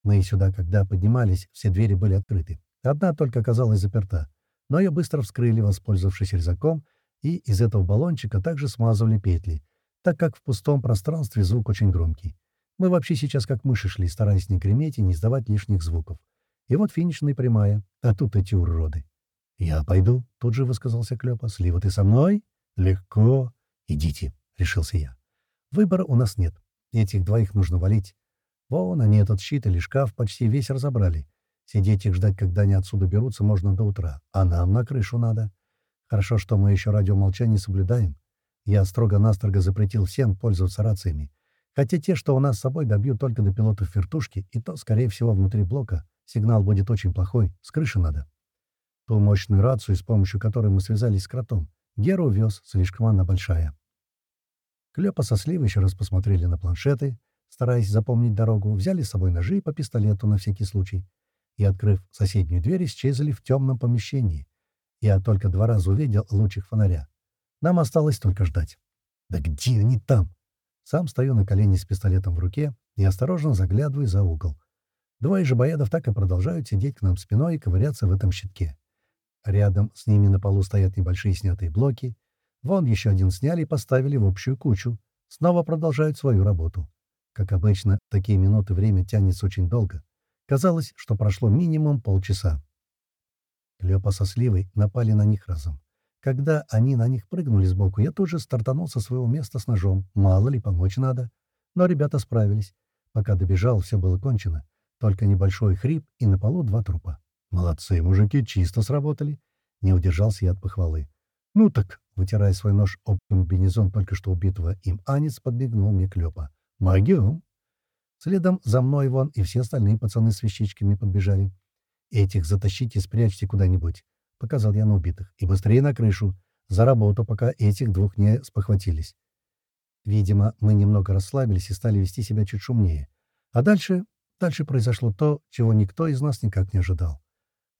Мы сюда, когда поднимались, все двери были открыты. Одна только оказалась заперта, но ее быстро вскрыли, воспользовавшись резаком, и из этого баллончика также смазывали петли, так как в пустом пространстве звук очень громкий. Мы вообще сейчас как мыши шли, стараясь не греметь и не издавать лишних звуков. И вот финишная прямая, а тут эти уроды. «Я пойду», — тут же высказался Клёпа. «Слива, ты со мной?» «Легко», «Идите», — решился я. «Выбора у нас нет. Этих двоих нужно валить. Вон они, этот щит или шкаф, почти весь разобрали. Сидеть их ждать, когда они отсюда берутся, можно до утра. А нам на крышу надо. Хорошо, что мы еще радиомолчание соблюдаем. Я строго-настрого запретил всем пользоваться рациями. Хотя те, что у нас с собой, добьют только до пилотов вертушки, и то, скорее всего, внутри блока. Сигнал будет очень плохой. С крыши надо. Ту мощную рацию, с помощью которой мы связались с кротом, Геру вез, слишком она большая. Клёпа со Сливой еще раз посмотрели на планшеты, стараясь запомнить дорогу, взяли с собой ножи по пистолету на всякий случай и, открыв соседнюю дверь, исчезли в темном помещении. Я только два раза увидел луч фонаря. Нам осталось только ждать. «Да где они там?» Сам стою на колени с пистолетом в руке и осторожно заглядываю за угол. Двое же боедов так и продолжают сидеть к нам спиной и ковыряться в этом щитке. Рядом с ними на полу стоят небольшие снятые блоки. Вон еще один сняли и поставили в общую кучу. Снова продолжают свою работу. Как обычно, такие минуты время тянется очень долго. Казалось, что прошло минимум полчаса. Клёпа со Сливой напали на них разом. Когда они на них прыгнули сбоку, я тоже стартанул со своего места с ножом. Мало ли, помочь надо. Но ребята справились. Пока добежал, все было кончено. Только небольшой хрип и на полу два трупа. «Молодцы, мужики, чисто сработали!» Не удержался я от похвалы. «Ну так», — вытирая свой нож об комбинезон только что убитого им Анец, подбегнул мне Клёпа. «Могем!» Следом за мной вон и все остальные пацаны с вещичками подбежали. «Этих затащите и спрячьте куда-нибудь», — показал я на убитых. «И быстрее на крышу. За работу, пока этих двух не спохватились». Видимо, мы немного расслабились и стали вести себя чуть шумнее. А дальше... Дальше произошло то, чего никто из нас никак не ожидал.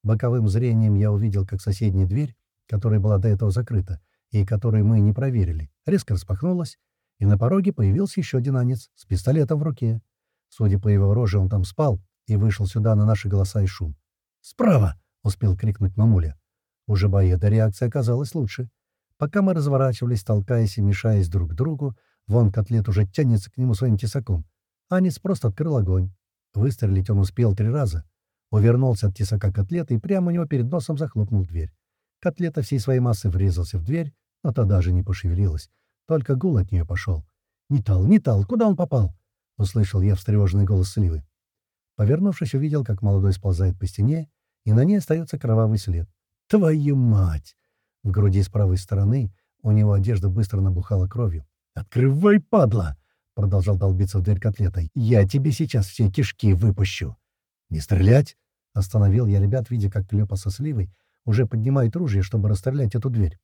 Боковым зрением я увидел, как соседняя дверь, которая была до этого закрыта, и которую мы не проверили, резко распахнулась, и на пороге появился еще один анец с пистолетом в руке. Судя по его роже, он там спал и вышел сюда на наши голоса и шум. «Справа!» — успел крикнуть мамуля. Уже боеда реакция оказалась лучше. Пока мы разворачивались, толкаясь и мешаясь друг другу, вон котлет уже тянется к нему своим тесаком. Анис просто открыл огонь. Выстрелить он успел три раза. Увернулся от тесака котлета и прямо у него перед носом захлопнул дверь. Котлета всей своей массы врезался в дверь, но та даже не пошевелилась. Только гул от нее пошел. «Нитал, Нитал, куда он попал?» — услышал я встревоженный голос Сливы. Повернувшись, увидел, как молодой сползает по стене, и на ней остается кровавый след. «Твою мать!» В груди с правой стороны у него одежда быстро набухала кровью. «Открывай, падла!» — продолжал долбиться в дверь котлетой. «Я тебе сейчас все кишки выпущу!» «Не стрелять!» — остановил я ребят, видя, как Клёпа со Сливой уже поднимает ружье, чтобы расстрелять эту дверь.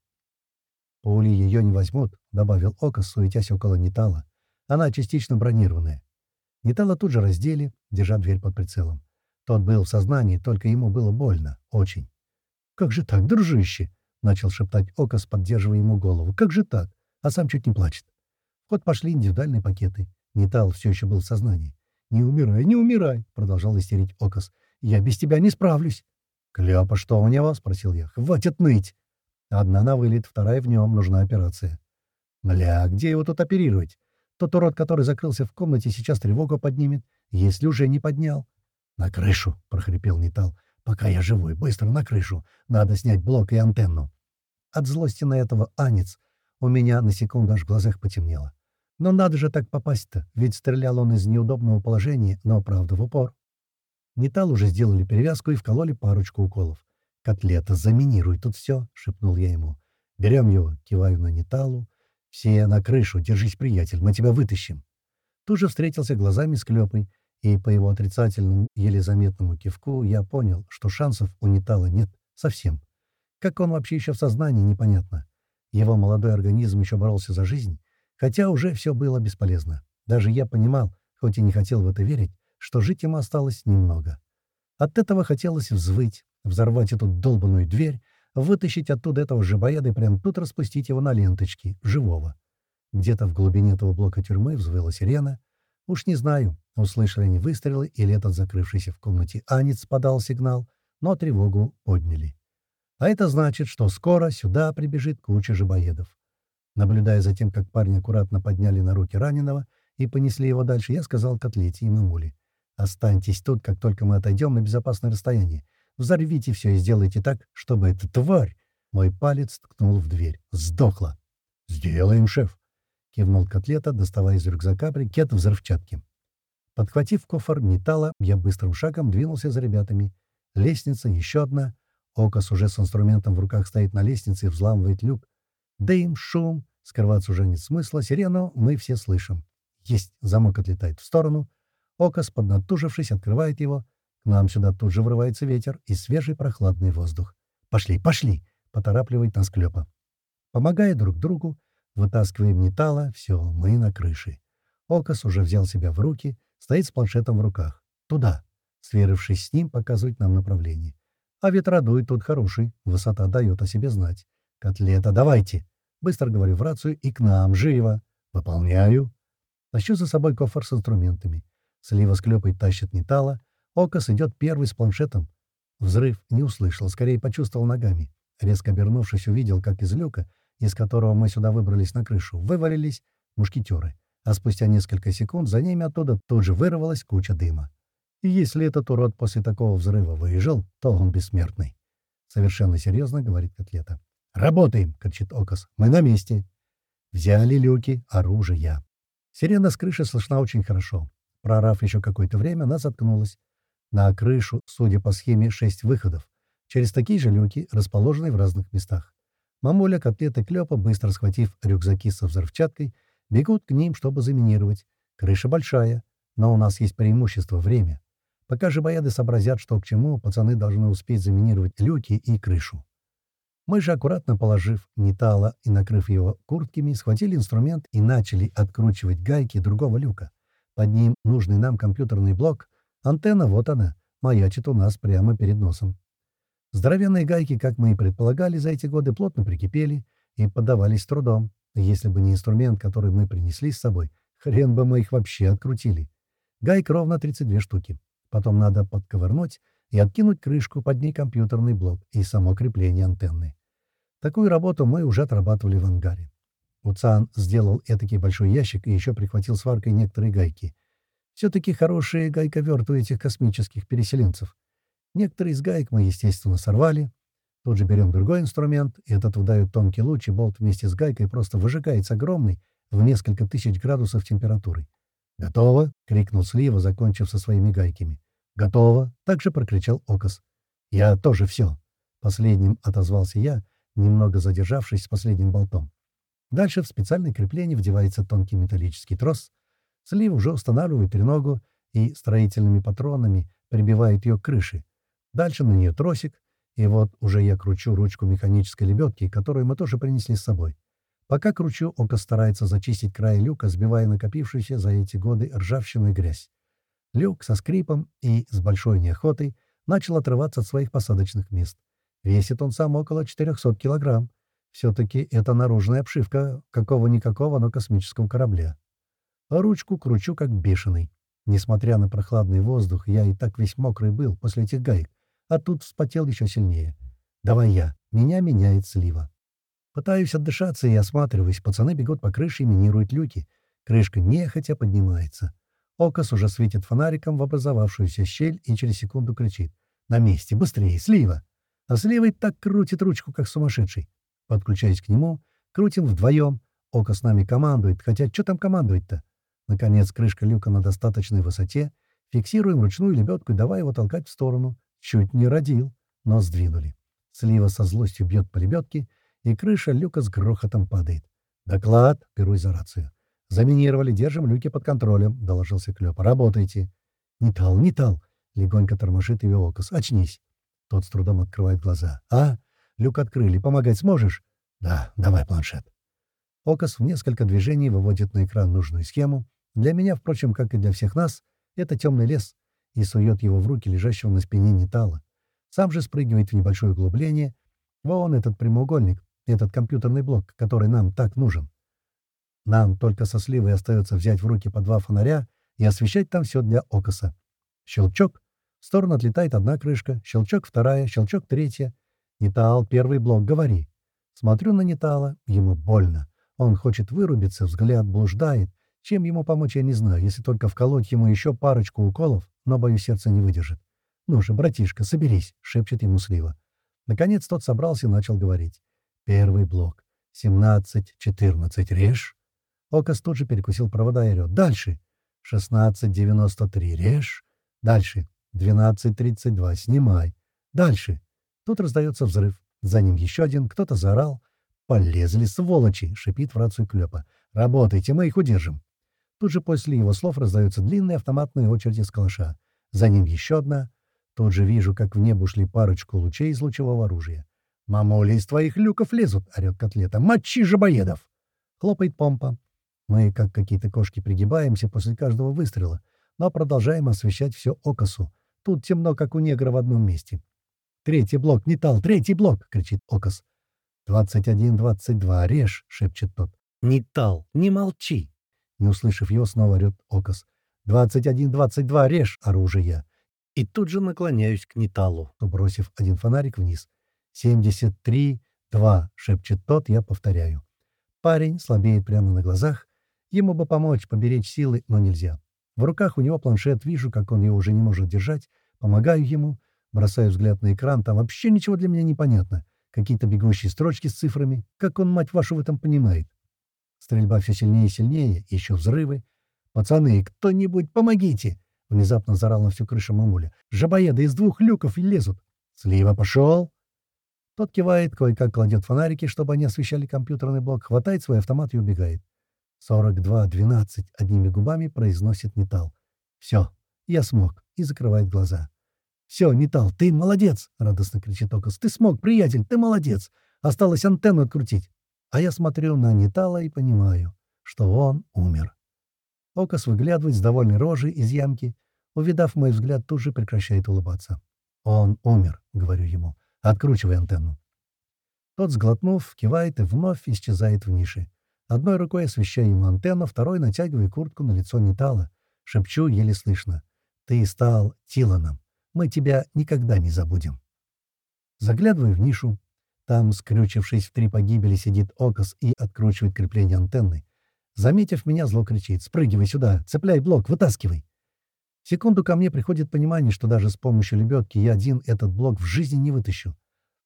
«Пули ее не возьмут», — добавил Окас, суетясь около Нитала. «Она частично бронированная. Нетала тут же раздели, держа дверь под прицелом. Тот был в сознании, только ему было больно. Очень. «Как же так, дружище?» — начал шептать Окас, поддерживая ему голову. «Как же так?» А сам чуть не плачет. В пошли индивидуальные пакеты. Нетал все еще был в сознании. «Не умирай, не умирай!» — продолжал истерить Окас. «Я без тебя не справлюсь!» «Кляпа, что у него?» — спросил я. «Хватит ныть!» Одна на вылет, вторая в нем, нужна операция. «Мля, где его тут оперировать? Тот урод, который закрылся в комнате, сейчас тревогу поднимет, если уже не поднял. «На крышу!» — прохрипел Нитал. «Пока я живой, быстро на крышу. Надо снять блок и антенну». От злости на этого анец у меня на секунду аж в глазах потемнело. Но надо же так попасть-то, ведь стрелял он из неудобного положения, но, правда, в упор. Нитал уже сделали перевязку и вкололи парочку уколов. «Котлета, заминируй тут все», — шепнул я ему. «Берем его», — киваю на Ниталу, «Все на крышу, держись, приятель, мы тебя вытащим». Тут же встретился глазами с Клёпой, и по его отрицательному, еле заметному кивку я понял, что шансов у Нитала нет совсем. Как он вообще еще в сознании, непонятно. Его молодой организм еще боролся за жизнь, хотя уже все было бесполезно. Даже я понимал, хоть и не хотел в это верить, что жить ему осталось немного. От этого хотелось взвыть, взорвать эту долбанную дверь, вытащить оттуда этого жабоеда и прямо тут распустить его на ленточки, живого. Где-то в глубине этого блока тюрьмы взвыла сирена. Уж не знаю, услышали они выстрелы или этот закрывшийся в комнате Анец подал сигнал, но тревогу подняли. А это значит, что скоро сюда прибежит куча жабоедов. Наблюдая за тем, как парни аккуратно подняли на руки раненого и понесли его дальше, я сказал Котлете и Мамуле. «Останьтесь тут, как только мы отойдем на безопасное расстояние. Взорвите все и сделайте так, чтобы эта тварь...» Мой палец ткнул в дверь. «Сдохла!» «Сделаем, шеф!» — кивнул котлета, доставая из рюкзака брикет взрывчатки. Подхватив кофр металла, я быстрым шагом двинулся за ребятами. Лестница, еще одна. Окас уже с инструментом в руках стоит на лестнице и взламывает люк. Дым, шум. Скрываться уже нет смысла. Сирену мы все слышим. Есть. Замок отлетает в сторону. Окас, поднатужившись, открывает его. К нам сюда тут же врывается ветер и свежий прохладный воздух. «Пошли, пошли!» — поторапливает нас Клёпа. Помогая друг другу, вытаскиваем металла, все, мы на крыше. Окас уже взял себя в руки, стоит с планшетом в руках. Туда. Сверившись с ним, показывает нам направление. А ветра дует тут хороший, высота дает о себе знать. «Котлета, давайте!» Быстро говорю в рацию и к нам, живо. «Выполняю». Тащу за собой кофр с инструментами. Слива с клёпой тащит металла, Окас идет первый с планшетом. Взрыв не услышал, скорее почувствовал ногами. Резко обернувшись, увидел, как из люка, из которого мы сюда выбрались на крышу, вывалились мушкетеры. А спустя несколько секунд за ними оттуда тут же вырвалась куча дыма. И если этот урод после такого взрыва выезжал, то он бессмертный. Совершенно серьезно говорит Котлета. «Работаем!» — кричит Окас. «Мы на месте!» Взяли люки, оружие. Сирена с крыши слышна очень хорошо. Прорав еще какое-то время, она заткнулась. На крышу, судя по схеме, шесть выходов. Через такие же люки, расположенные в разных местах. Мамуля, котлета и Клёпа, быстро схватив рюкзаки со взрывчаткой, бегут к ним, чтобы заминировать. Крыша большая, но у нас есть преимущество — время. Пока же бояды сообразят, что к чему, пацаны должны успеть заминировать люки и крышу. Мы же, аккуратно положив металла и накрыв его куртками, схватили инструмент и начали откручивать гайки другого люка. Под ним нужный нам компьютерный блок. Антенна, вот она, маячит у нас прямо перед носом. Здоровенные гайки, как мы и предполагали, за эти годы плотно прикипели и поддавались трудом. Если бы не инструмент, который мы принесли с собой, хрен бы мы их вообще открутили. Гайк ровно 32 штуки. Потом надо подковырнуть и откинуть крышку, под ней компьютерный блок и само крепление антенны. Такую работу мы уже отрабатывали в ангаре. Уцан сделал этакий большой ящик и еще прихватил сваркой некоторые гайки. Все-таки хорошие гайковерты у этих космических переселенцев. Некоторые из гаек мы, естественно, сорвали. Тут же берем другой инструмент, и этот выдает тонкий луч, и болт вместе с гайкой просто выжигается огромный в несколько тысяч градусов температурой. «Готово!» — крикнул Слива, закончив со своими гайками. «Готово!» — также прокричал Окас. «Я тоже все!» — последним отозвался я, немного задержавшись с последним болтом. Дальше в специальное крепление вдевается тонкий металлический трос. Слив уже устанавливает треногу и строительными патронами прибивает ее к крыше. Дальше на нее тросик, и вот уже я кручу ручку механической лебедки, которую мы тоже принесли с собой. Пока кручу, Ока старается зачистить край люка, сбивая накопившуюся за эти годы ржавчину и грязь. Люк со скрипом и с большой неохотой начал отрываться от своих посадочных мест. Весит он сам около 400 килограмм. Все-таки это наружная обшивка какого-никакого, но космического корабля. А ручку кручу как бешеный. Несмотря на прохладный воздух, я и так весь мокрый был после этих гаек, а тут вспотел еще сильнее. «Давай я. Меня меняет слива». Пытаюсь отдышаться и осматриваюсь. Пацаны бегут по крыше и минируют люки. Крышка нехотя поднимается. Окас уже светит фонариком в образовавшуюся щель и через секунду кричит. «На месте! Быстрее! Слива!» А слива так крутит ручку, как сумасшедший. Подключаюсь к нему, крутим вдвоем. Ока с нами командует, хотя что там командовать-то? Наконец, крышка люка на достаточной высоте. Фиксируем ручную лебедку и давай его толкать в сторону. Чуть не родил, но сдвинули. Слива со злостью бьет по лебедке, и крыша люка с грохотом падает. «Доклад!» — берусь за рацию. «Заминировали, держим люки под контролем», — доложился Клёп. «Работайте». «Нитал, Нитал!» — легонько тормошит его Окас. «Очнись». Тот с трудом открывает глаза. «А? Люк открыли. Помогать сможешь?» «Да, давай планшет». Окас в несколько движений выводит на экран нужную схему. Для меня, впрочем, как и для всех нас, это темный лес, и сует его в руки лежащего на спине Нитала. Сам же спрыгивает в небольшое углубление. Вон этот прямоугольник, этот компьютерный блок, который нам так нужен. Нам только со сливой остается взять в руки по два фонаря и освещать там все для Окоса. Щелчок. В сторону отлетает одна крышка, щелчок вторая, щелчок третья. Нитал, первый блок, говори. Смотрю на Нитала, ему больно. Он хочет вырубиться, взгляд блуждает. Чем ему помочь, я не знаю, если только вколоть ему еще парочку уколов, но, боюсь, сердце не выдержит. «Ну же, братишка, соберись», — шепчет ему Слива. Наконец тот собрался и начал говорить. «Первый блок. Семнадцать, четырнадцать. Режь. Окас тут же перекусил провода и орёт. «Дальше!» «Шестнадцать девяносто три. Режь!» «Дальше!» «Двенадцать тридцать два. Снимай!» «Дальше!» Тут раздается взрыв. За ним еще один. Кто-то заорал. «Полезли, сволочи!» — шипит в рацию Клёпа. «Работайте, мы их удержим!» Тут же после его слов раздаются длинные автоматные очереди с калаша. За ним еще одна. Тут же вижу, как в небо ушли парочку лучей из лучевого оружия. «Мамули из твоих люков лезут!» — орёт котлета. «Мочи жабоедов!» Хлопает помпа. Мы, как какие-то кошки, пригибаемся после каждого выстрела, но продолжаем освещать все окосу. Тут темно, как у негра в одном месте. «Третий блок, Нитал, третий блок!» — кричит окос. «Двадцать один, двадцать два, режь!» — шепчет тот. «Нитал, не молчи!» Не услышав его, снова орёт окос. «Двадцать один, двадцать два, режь оружие!» И тут же наклоняюсь к Ниталу, бросив один фонарик вниз. «Семьдесят три, два!» — шепчет тот, я повторяю. Парень слабеет прямо на глазах, Ему бы помочь, поберечь силы, но нельзя. В руках у него планшет, вижу, как он его уже не может держать, помогаю ему, бросаю взгляд на экран, там вообще ничего для меня не понятно. Какие-то бегущие строчки с цифрами. Как он, мать вашу, в этом понимает? Стрельба все сильнее и сильнее, еще взрывы. «Пацаны, кто-нибудь, помогите!» Внезапно заорал на всю крышу мамуля. «Жабоеды из двух люков лезут!» «Слива пошел!» Тот кивает, кое-как кладет фонарики, чтобы они освещали компьютерный блок, хватает свой автомат и убегает. «Сорок два, двенадцать», — одними губами произносит Нитал. «Все, я смог», — и закрывает глаза. «Все, Нитал, ты молодец!» — радостно кричит Окас. «Ты смог, приятель, ты молодец! Осталось антенну открутить!» А я смотрю на Нитала и понимаю, что он умер. Окас выглядывает с довольной рожей из ямки. Увидав мой взгляд, тут же прекращает улыбаться. «Он умер», — говорю ему. «Откручивай антенну». Тот, сглотнув, кивает и вновь исчезает в нише. Одной рукой освещаю ему антенну, второй натягиваю куртку на лицо Нитала. Шепчу еле слышно. «Ты стал Тиланом. Мы тебя никогда не забудем». Заглядываю в нишу. Там, скрючившись в три погибели, сидит Окас и откручивает крепление антенны. Заметив меня, зло кричит. «Спрыгивай сюда! Цепляй блок! Вытаскивай!» Секунду ко мне приходит понимание, что даже с помощью лебедки я один этот блок в жизни не вытащу.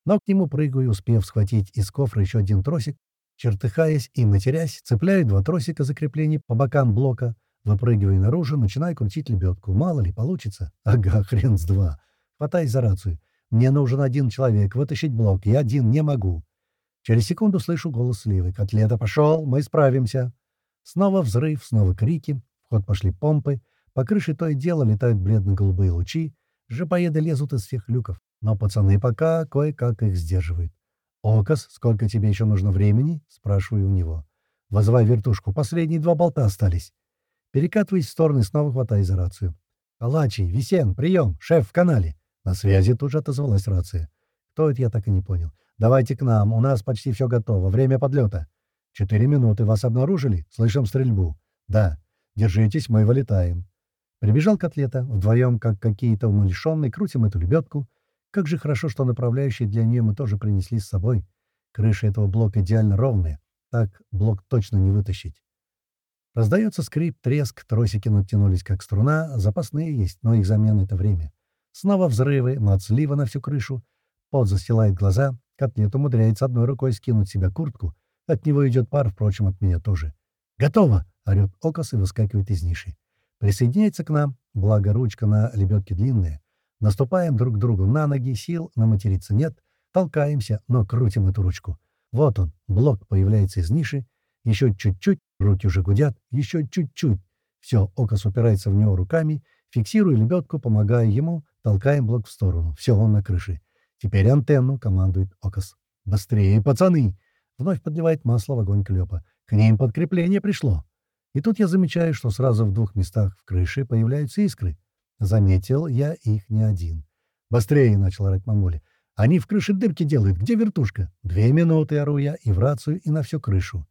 Но к нему прыгаю, успев схватить из кофра еще один тросик, чертыхаясь и матерясь, цепляю два тросика закреплений по бокам блока, выпрыгиваю наружу, начинаю крутить лебедку. Мало ли, получится. Ага, хрен с два. Хватаюсь за рацию. Мне нужен один человек, вытащить блок. Я один не могу. Через секунду слышу голос Сливы. «Котлета пошел, мы справимся». Снова взрыв, снова крики. В ход пошли помпы. По крыше то и дело летают бледно-голубые лучи. Жопоеды лезут из всех люков. Но пацаны пока кое-как их сдерживают. «Окас, сколько тебе еще нужно времени?» — спрашиваю у него. «Вызывай вертушку. Последние два болта остались». Перекатываясь в стороны, снова хватая за рацию. «Калачи, Висен, прием! Шеф в канале!» На связи тут же отозвалась рация. «Кто это, я так и не понял. Давайте к нам, у нас почти все готово. Время подлета». «Четыре минуты. Вас обнаружили? Слышим стрельбу». «Да. Держитесь, мы вылетаем». Прибежал котлета, вдвоем, как какие-то умалишенные, крутим эту лебедку. Как же хорошо, что направляющие для нее мы тоже принесли с собой. Крыша этого блока идеально ровная. Так блок точно не вытащить. Раздается скрип, треск, тросики натянулись как струна, запасные есть, но их замена — это время. Снова взрывы, мат слива на всю крышу. Пот застилает глаза, котлет умудряется одной рукой скинуть себя куртку. От него идет пар, впрочем, от меня тоже. «Готово!» — орёт Окас и выскакивает из ниши. Присоединяется к нам, благо ручка на лебедке длинная. Наступаем друг другу на ноги, сил на материться нет. Толкаемся, но крутим эту ручку. Вот он, блок появляется из ниши. Еще чуть-чуть, руки уже гудят. Еще чуть-чуть. Все, Окас упирается в него руками. Фиксирую лебедку, помогая ему, толкаем блок в сторону. Все, он на крыше. Теперь антенну, командует Окас. «Быстрее, пацаны!» Вновь подливает масло в огонь клепа. «К ним подкрепление пришло!» И тут я замечаю, что сразу в двух местах в крыше появляются искры. Заметил я их не один. «Быстрее!» — начал орать мамуля. «Они в крыше дырки делают. Где вертушка?» «Две минуты!» — ору я и в рацию, и на всю крышу.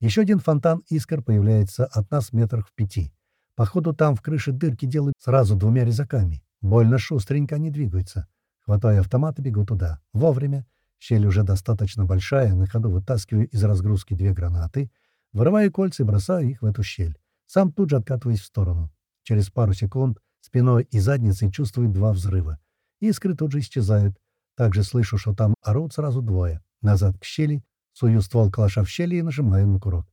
Еще один фонтан искр появляется от нас метрах в пяти. Походу, там в крыше дырки делают сразу двумя резаками. Больно шустренько они двигаются. Хватаю автомат и бегу туда. Вовремя. Щель уже достаточно большая, на ходу вытаскиваю из разгрузки две гранаты — Вырываю кольца и бросаю их в эту щель. Сам тут же откатываюсь в сторону. Через пару секунд спиной и задницей чувствую два взрыва. Искры тут же исчезают. Также слышу, что там орут сразу двое. Назад к щели, сую ствол калаша в щели и нажимаю на курок.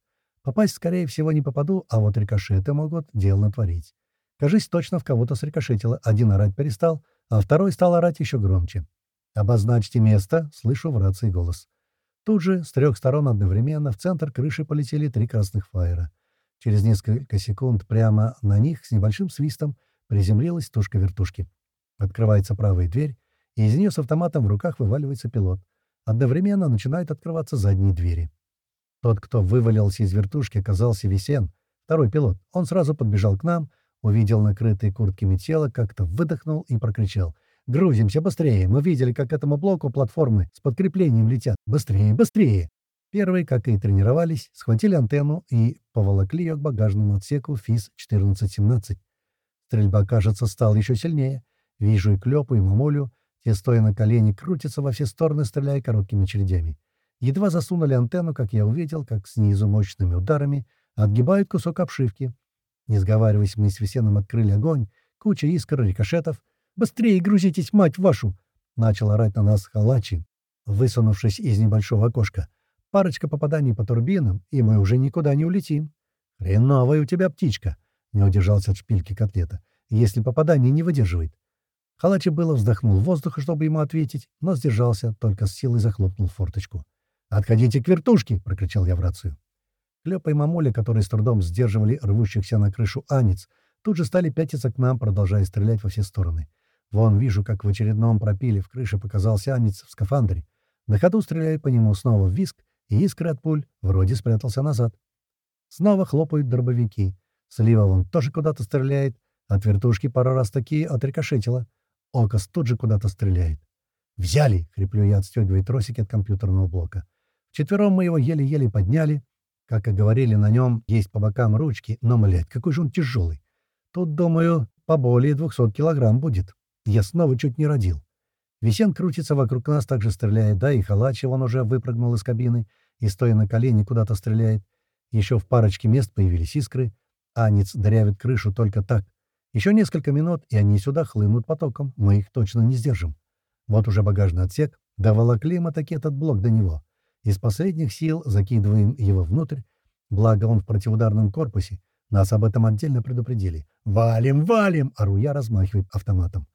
Попасть, скорее всего, не попаду, а вот рикошеты могут дело натворить. Кажись, точно в кого-то срикошетило. Один орать перестал, а второй стал орать еще громче. «Обозначьте место», — слышу в рации голос. Тут же, с трех сторон одновременно, в центр крыши полетели три красных фаера. Через несколько секунд прямо на них с небольшим свистом приземлилась тушка вертушки. Открывается правая дверь, и из нее с автоматом в руках вываливается пилот. Одновременно начинают открываться задние двери. Тот, кто вывалился из вертушки, оказался Весен, второй пилот. Он сразу подбежал к нам, увидел накрытые куртками тело, как-то выдохнул и прокричал — Грузимся быстрее. Мы видели, как этому блоку платформы с подкреплением летят. Быстрее, быстрее. Первые, как и тренировались, схватили антенну и поволокли ее к багажному отсеку ФИС-1417. Стрельба, кажется, стала еще сильнее. Вижу и Клёпу, и Мамулю. Те, стоя на колени, крутятся во все стороны, стреляя короткими очередями. Едва засунули антенну, как я увидел, как снизу мощными ударами отгибают кусок обшивки. Не сговариваясь, мы с Весеном открыли огонь. Куча искр, рикошетов. Быстрее грузитесь, мать вашу!» — начал орать на нас Халачи, высунувшись из небольшого окошка. Парочка попаданий по турбинам, и мы уже никуда не улетим. Хреновая у тебя птичка, — не удержался от шпильки котлета, — если попадание не выдерживает. Халачи было вздохнул в воздух, чтобы ему ответить, но сдержался, только с силой захлопнул форточку. «Отходите к вертушке!» — прокричал я в рацию. Клёпа и мамуля, которые с трудом сдерживали рвущихся на крышу анец, тут же стали пятиться к нам, продолжая стрелять во все стороны. Вон вижу, как в очередном пропиле в крыше показался анец в скафандре. На ходу стреляю по нему снова виск, и искры от пуль вроде спрятался назад. Снова хлопают дробовики. Слива вон тоже куда-то стреляет. От вертушки пару раз такие отрикошетило. Окос тут же куда-то стреляет. «Взяли!» — хриплю я, отстегивая тросики от компьютерного блока. Вчетвером мы его еле-еле подняли. Как и говорили, на нем есть по бокам ручки, но, млядь, какой же он тяжелый. Тут, думаю, поболее двухсот килограмм будет. Я снова чуть не родил. Весен крутится вокруг нас, также стреляет, да, и Халачи он уже выпрыгнул из кабины и, стоя на колени, куда-то стреляет. Еще в парочке мест появились искры. Анец дырявит крышу только так. Еще несколько минут, и они сюда хлынут потоком. Мы их точно не сдержим. Вот уже багажный отсек. Доволокли мы таки этот блок до него. Из последних сил закидываем его внутрь. Благо он в противударном корпусе. Нас об этом отдельно предупредили. «Валим, валим!» — ору я, размахивает автоматом.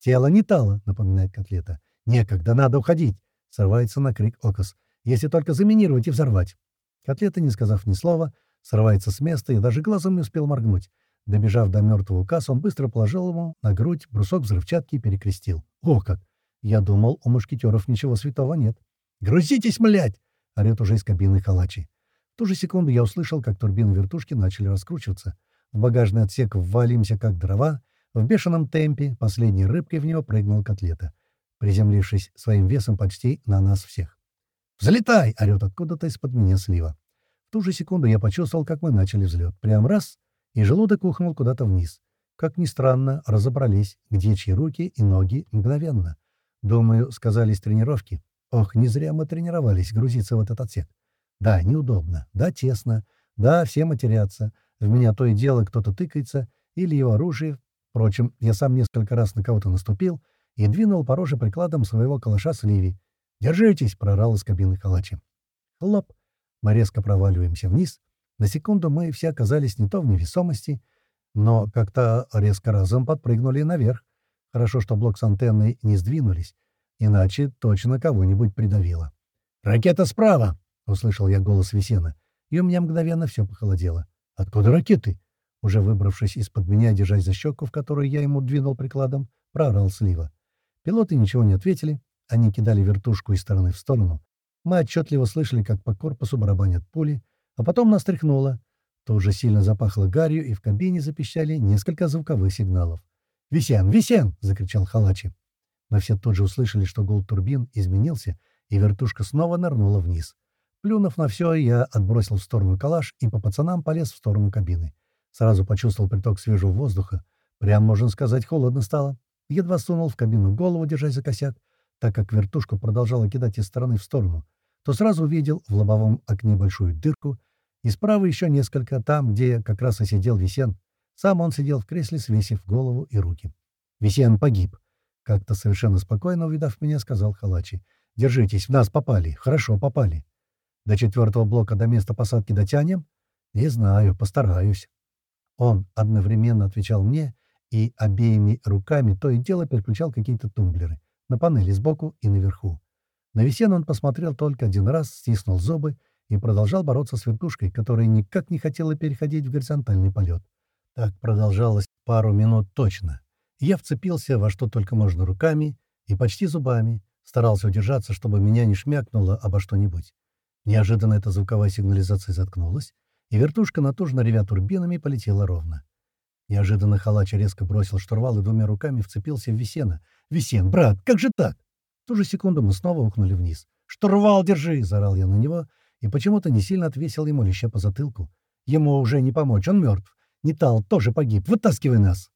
«Тело не тало», — напоминает котлета. «Некогда, надо уходить!» — срывается на крик Окос. «Если только заминировать и взорвать!» Котлета, не сказав ни слова, срывается с места и даже глазом не успел моргнуть. Добежав до мертвого касса, он быстро положил ему на грудь брусок взрывчатки и перекрестил. «О как! Я думал, у мушкетеров ничего святого нет». «Грузитесь, млядь!» — орёт уже из кабины халачи. В ту же секунду я услышал, как турбины вертушки начали раскручиваться. В багажный отсек ввалимся, как дрова. В бешеном темпе последней рыбкой в него прыгнул котлета, приземлившись своим весом почти на нас всех. «Взлетай!» — орёт откуда-то из-под меня слива. Ту же секунду я почувствовал, как мы начали взлет. Прям раз — и желудок ухнул куда-то вниз. Как ни странно, разобрались, где чьи руки и ноги мгновенно. Думаю, сказались тренировки. Ох, не зря мы тренировались грузиться в этот отсек. Да, неудобно, да, тесно, да, все матерятся. В меня то и дело кто-то тыкается, или его оружие. Впрочем, я сам несколько раз на кого-то наступил и двинул по роже прикладом своего калаша сливи. «Держитесь!» — прорал из кабины калачи. Хлоп! Мы резко проваливаемся вниз. На секунду мы все оказались не то в невесомости, но как-то резко разом подпрыгнули наверх. Хорошо, что блок с антенной не сдвинулись, иначе точно кого-нибудь придавило. «Ракета справа!» — услышал я голос Весена, и у меня мгновенно все похолодело. «Откуда ракеты?» Уже выбравшись из-под меня, держась за щеку, в которую я ему двинул прикладом, проорал Слива. Пилоты ничего не ответили, они кидали вертушку из стороны в сторону. Мы отчетливо слышали, как по корпусу барабанят пули, а потом нас тряхнуло. Тоже сильно запахло гарью, и в кабине запищали несколько звуковых сигналов. «Висен! Висен!» — закричал Халачи. Мы все тут же услышали, что гул турбин изменился, и вертушка снова нырнула вниз. Плюнув на все, я отбросил в сторону калаш и по пацанам полез в сторону кабины. Сразу почувствовал приток свежего воздуха. Прям, можно сказать, холодно стало. Едва сунул в кабину голову, держась за косяк, так как вертушку продолжала кидать из стороны в сторону, то сразу увидел в лобовом окне большую дырку, и справа еще несколько, там, где как раз и сидел Весен. Сам он сидел в кресле, свесив голову и руки. «Весен погиб», — как-то совершенно спокойно, увидав меня, сказал Халачи. «Держитесь, в нас попали, хорошо попали. До четвертого блока до места посадки дотянем?» «Не знаю, постараюсь». Он одновременно отвечал мне и обеими руками то и дело переключал какие-то тумблеры на панели сбоку и наверху. На Весен он посмотрел только один раз, стиснул зубы и продолжал бороться с вертушкой, которая никак не хотела переходить в горизонтальный полет. Так продолжалось пару минут точно. Я вцепился во что только можно руками и почти зубами, старался удержаться, чтобы меня не шмякнуло обо что-нибудь. Неожиданно эта звуковая сигнализация заткнулась, и вертушка, натужно ревя турбинами, полетела ровно. Неожиданно Халач резко бросил штурвал и двумя руками вцепился в Весена. «Весен, брат, как же так?» В ту же секунду мы снова ухнули вниз. «Штурвал держи!» — заорал я на него, и почему-то не сильно отвесил ему леща по затылку. «Ему уже не помочь, он мертв. Нитал тоже погиб. Вытаскивай нас!»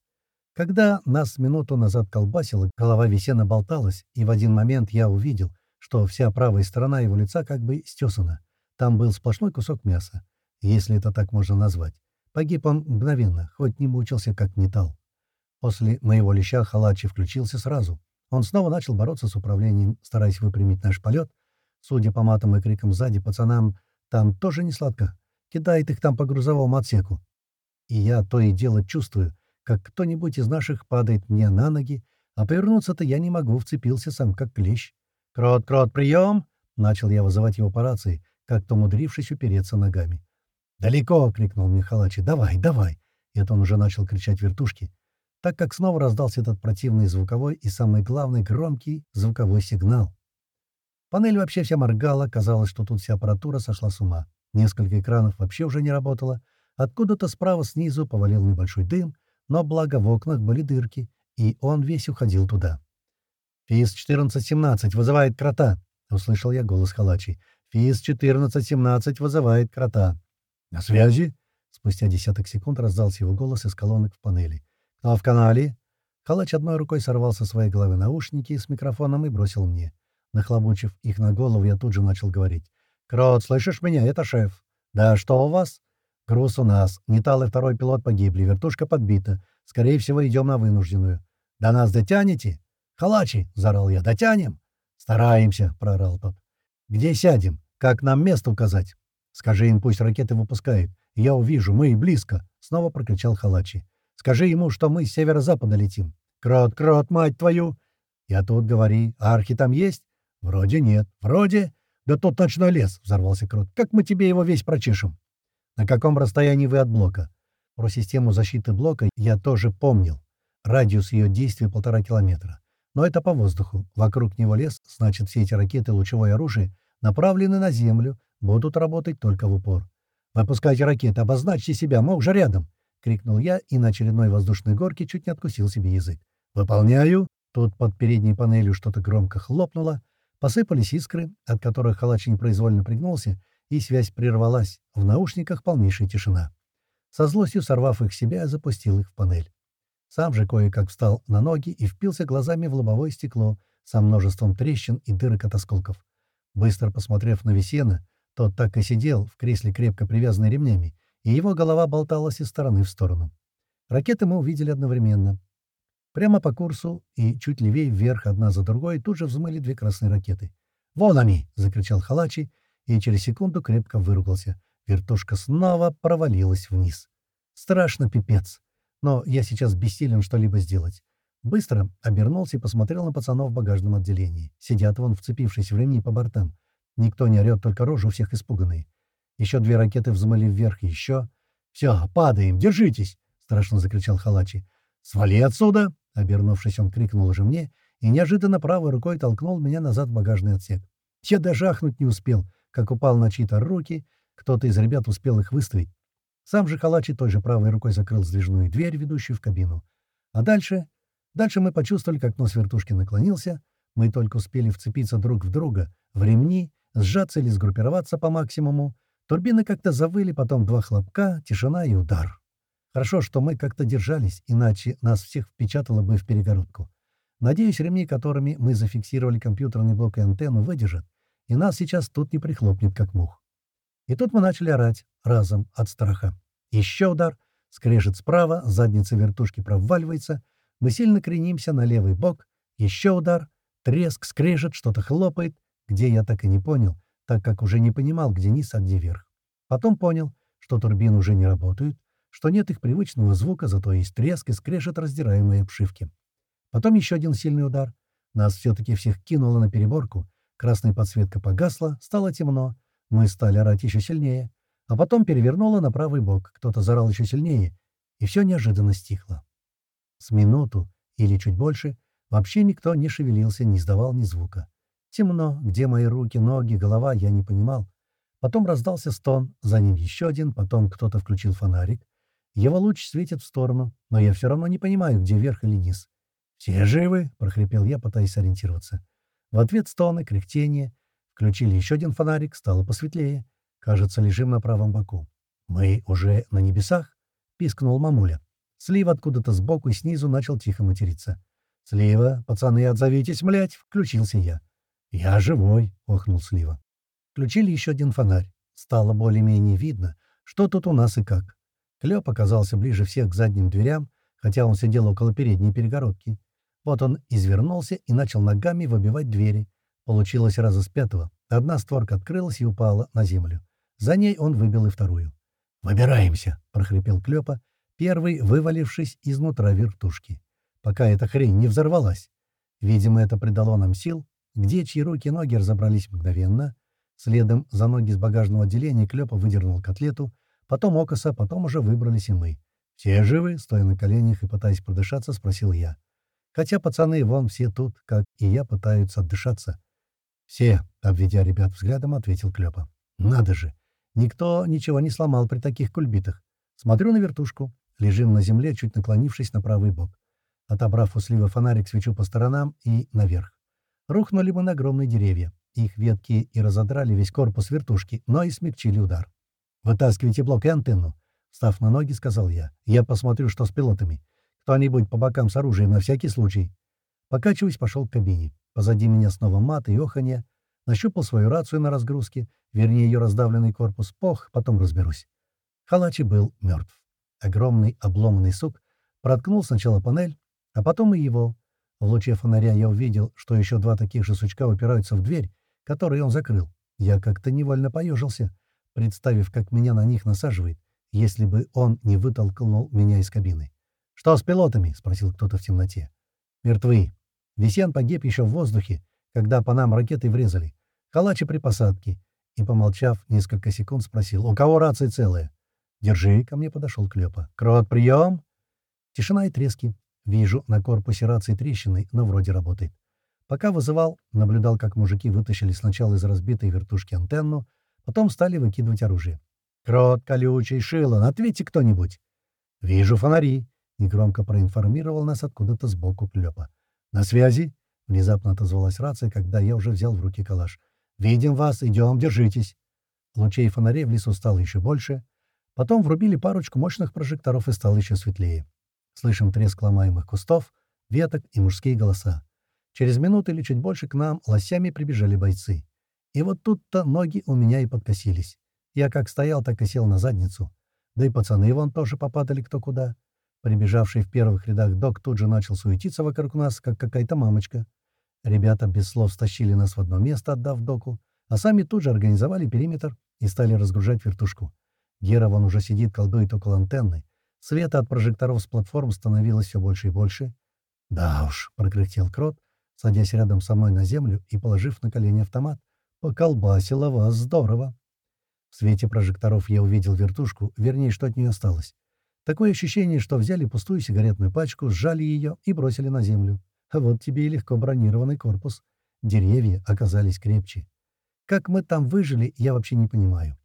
Когда нас минуту назад колбасило, голова Весена болталась, и в один момент я увидел, что вся правая сторона его лица как бы стесана. Там был сплошной кусок мяса если это так можно назвать. Погиб он мгновенно, хоть не мучился, как металл. После моего леща Халачи включился сразу. Он снова начал бороться с управлением, стараясь выпрямить наш полет. Судя по матам и крикам сзади, пацанам там тоже не сладко. Кидает их там по грузовому отсеку. И я то и дело чувствую, как кто-нибудь из наших падает мне на ноги, а повернуться-то я не могу, вцепился сам, как клещ. «Крот, крот, прием!» — начал я вызывать его по рации, как-то умудрившись упереться ногами. «Далеко!» — крикнул мне Халачи. «Давай, давай!» Это он уже начал кричать вертушки, так как снова раздался этот противный звуковой и, самый главный, громкий звуковой сигнал. Панель вообще вся моргала, казалось, что тут вся аппаратура сошла с ума. Несколько экранов вообще уже не работало. Откуда-то справа снизу повалил небольшой дым, но благо в окнах были дырки, и он весь уходил туда. «ФИЗ-1417 вызывает крота!» — услышал я голос Халачи. «ФИЗ-1417 вызывает крота!» «На связи?» Спустя десяток секунд раздался его голос из колонок в панели. «Кто в канале?» Халач одной рукой сорвал со своей головы наушники с микрофоном и бросил мне. Нахлобучив их на голову, я тут же начал говорить. «Крот, слышишь меня? Это шеф». «Да, что у вас?» «Груз у нас. Нетал и второй пилот погибли. Вертушка подбита. Скорее всего, идем на вынужденную». «До нас дотянете?» «Халачи!» — заорал я. «Дотянем?» «Стараемся!» — прорал тот. «Где сядем? Как нам место указать?» «Скажи им, пусть ракеты выпускают. Я увижу, мы и близко!» — снова прокричал Халачи. «Скажи ему, что мы с северо-запада летим». «Крот, крот, мать твою!» «Я тут, говори. А архи там есть?» «Вроде нет. Вроде...» «Да тут ночной лес!» — взорвался Крот. «Как мы тебе его весь прочешем?» «На каком расстоянии вы от блока?» Про систему защиты блока я тоже помнил. Радиус ее действия полтора километра. Но это по воздуху. Вокруг него лес, значит, все эти ракеты лучевое оружие направлены на Землю, будут работать только в упор. «Выпускайте ракеты, обозначьте себя, мы уже рядом!» — крикнул я и на очередной воздушной горке чуть не откусил себе язык. «Выполняю!» Тут под передней панелью что-то громко хлопнуло, Посыпались искры, от которых Халач непроизвольно пригнулся, и связь прервалась. В наушниках полнейшая тишина. Со злостью сорвав их себя, запустил их в панель. Сам же кое-как встал на ноги и впился глазами в лобовое стекло со множеством трещин и дырок от осколков. Быстро посмотрев на Весена, тот так и сидел в кресле, крепко привязанный ремнями, и его голова болталась из стороны в сторону. Ракеты мы увидели одновременно. Прямо по курсу и чуть левее вверх одна за другой тут же взмыли две красные ракеты. «Вон они!» — закричал Халачи и через секунду крепко выругался. Вертушка снова провалилась вниз. Страшно, пипец. Но я сейчас бессилен что-либо сделать. Быстро обернулся и посмотрел на пацанов в багажном отделении. Сидят вон, вцепившись в ремни по бортам. Никто не орёт, только рожи у всех испуганные. Еще две ракеты взмыли вверх, еще... «Все, падаем, держитесь!» — страшно закричал Халачи. «Свали отсюда!» Обернувшись, он крикнул уже мне и неожиданно правой рукой толкнул меня назад в багажный отсек. Я даже ахнуть не успел, как упал на чьи-то руки, кто-то из ребят успел их выставить. Сам же Халачи той же правой рукой закрыл сдвижную дверь, ведущую в кабину. А дальше... Дальше мы почувствовали, как нос вертушки наклонился, мы только успели вцепиться друг в друга, в ремни, сжаться или сгруппироваться по максимуму. Турбины как-то завыли, потом два хлопка, тишина и удар. Хорошо, что мы как-то держались, иначе нас всех впечатало бы в перегородку. Надеюсь, ремни, которыми мы зафиксировали компьютерный блок и антенну, выдержат, и нас сейчас тут не прихлопнет, как мух. И тут мы начали орать, разом, от страха. Еще удар, скрежет справа, задница вертушки проваливается, мы сильно кренимся на левый бок, еще удар, треск, скрежет, что-то хлопает, где я так и не понял, так как уже не понимал, где низ, а где верх. Потом понял, что турбины уже не работают, что нет их привычного звука, зато есть треск и скрежет раздираемой обшивки. Потом еще один сильный удар. Нас все-таки всех кинуло на переборку. Красная подсветка погасла, стало темно. Мы стали орать еще сильнее. А потом перевернуло на правый бок. Кто-то зарал еще сильнее. И все неожиданно стихло. С минуту, или чуть больше, вообще никто не шевелился, не издавал ни звука. Темно, где мои руки, ноги, голова, я не понимал. Потом раздался стон, за ним еще один, потом кто-то включил фонарик. Его луч светит в сторону, но я все равно не понимаю, где верх или низ. «Все живы?» — прохрипел я, пытаясь ориентироваться. В ответ стоны, кряхтение. Включили еще один фонарик, стало посветлее. Кажется, лежим на правом боку. «Мы уже на небесах?» — пискнул мамуля. Слива откуда-то сбоку и снизу начал тихо материться. «Слива, пацаны, отзовитесь, млять!» — включился я. «Я живой!» — охнул Слива. Включили еще один фонарь. Стало более-менее видно, что тут у нас и как. Клёп оказался ближе всех к задним дверям, хотя он сидел около передней перегородки. Вот он извернулся и начал ногами выбивать двери. Получилось раза с пятого. Одна створка открылась и упала на землю. За ней он выбил и вторую. «Выбираемся!» — прохрипел Клёпа, первый вывалившись изнутра вертушки. Пока эта хрень не взорвалась. Видимо, это придало нам сил. Где чьи руки и ноги разобрались мгновенно. Следом за ноги с багажного отделения Клёпа выдернул котлету, потом окоса, потом уже выбрались и мы. «Все живы?» — стоя на коленях и пытаясь продышаться, спросил я. Хотя пацаны вон все тут, как и я, пытаются отдышаться. «Все», — обведя ребят взглядом, ответил Клёпа. «Надо же! Никто ничего не сломал при таких кульбитах. Смотрю на вертушку. Лежим на земле, чуть наклонившись на правый бок. Отобрав у сливы фонарик, свечу по сторонам и наверх. Рухнули мы на огромные деревья. Их ветки и разодрали весь корпус вертушки, но и смягчили удар. «Вытаскивайте блок и антенну», — встав на ноги, сказал я. «Я посмотрю, что с пилотами. Кто-нибудь по бокам с оружием на всякий случай». Покачиваясь, пошел к кабине. Позади меня снова мат и оханье. Нащупал свою рацию на разгрузке, вернее, ее раздавленный корпус. Пох, потом разберусь. Халачи был мертв. Огромный обломанный сук проткнул сначала панель, а потом и его. В луче фонаря я увидел, что еще два таких же сучка упираются в дверь, которую он закрыл. Я как-то невольно поежился, представив, как меня на них насаживает, если бы он не вытолкнул меня из кабины. «Что с пилотами?» — спросил кто-то в темноте. «Мертвы. Весен погиб еще в воздухе, когда по нам ракеты врезали. Калачи при посадке». И, помолчав несколько секунд, спросил, «У кого рация целая?» «Держи», — ко мне подошел Клёпа. «Крот, прием!» Тишина и трески. Вижу на корпусе рации трещины, но вроде работает. Пока вызывал, наблюдал, как мужики вытащили сначала из разбитой вертушки антенну, потом стали выкидывать оружие. «Крот, колючий, Шилон, ответьте кто-нибудь!» «Вижу фонари», — негромко проинформировал нас откуда-то сбоку Клёпа. «На связи?» — внезапно отозвалась рация, когда я уже взял в руки калаш. «Видим вас, идем, держитесь!» Лучей фонарей в лесу стало еще больше — Потом врубили парочку мощных прожекторов и стало еще светлее. Слышим треск ломаемых кустов, веток и мужские голоса. Через минуту или чуть больше к нам лосями прибежали бойцы. И вот тут-то ноги у меня и подкосились. Я как стоял, так и сел на задницу. Да и пацаны вон тоже попадали кто куда. Прибежавший в первых рядах док тут же начал суетиться вокруг нас, как какая-то мамочка. Ребята без слов стащили нас в одно место, отдав доку, а сами тут же организовали периметр и стали разгружать вертушку. Гера вон уже сидит, колдует около антенны. Света от прожекторов с платформ становилось все больше и больше. «Да уж», — прокряхтел Крот, садясь рядом со мной на землю и положив на колени автомат. «Поколбасило вас здорово». В свете прожекторов я увидел вертушку, вернее, что от нее осталось. Такое ощущение, что взяли пустую сигаретную пачку, сжали ее и бросили на землю. Вот тебе и легко бронированный корпус. Деревья оказались крепче. Как мы там выжили, я вообще не понимаю.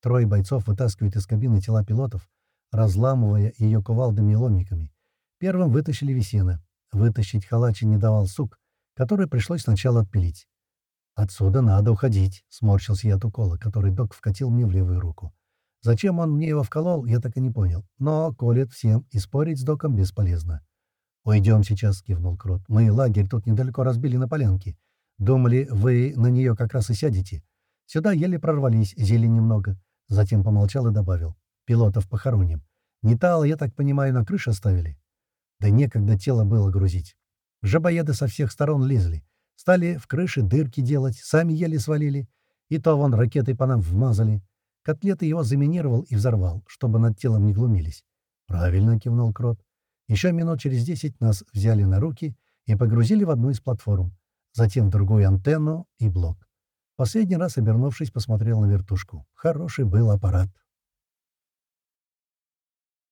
Трое бойцов вытаскивают из кабины тела пилотов, разламывая ее кувалдами и ломиками. Первым вытащили Весена. Вытащить халачи не давал сук, который пришлось сначала отпилить. «Отсюда надо уходить», — сморщился я от укола, который док вкатил мне в левую руку. Зачем он мне его вколол, я так и не понял. Но колет всем, и спорить с доком бесполезно. «Уйдем сейчас», — кивнул Крот. «Мы лагерь тут недалеко разбили на полянке. Думали, вы на нее как раз и сядете. Сюда еле прорвались, зелень немного. Затем помолчал и добавил. «Пилотов похороним. Не тало, я так понимаю, на крыше оставили?» Да некогда тело было грузить. Жабоеды со всех сторон лезли. Стали в крыше дырки делать, сами еле свалили. И то вон ракетой по нам вмазали. Котлеты его заминировал и взорвал, чтобы над телом не глумились. «Правильно», — кивнул Крот. Еще минут через десять нас взяли на руки и погрузили в одну из платформ, затем в другую антенну и блок. Последний раз, обернувшись, посмотрел на вертушку. Хороший был аппарат.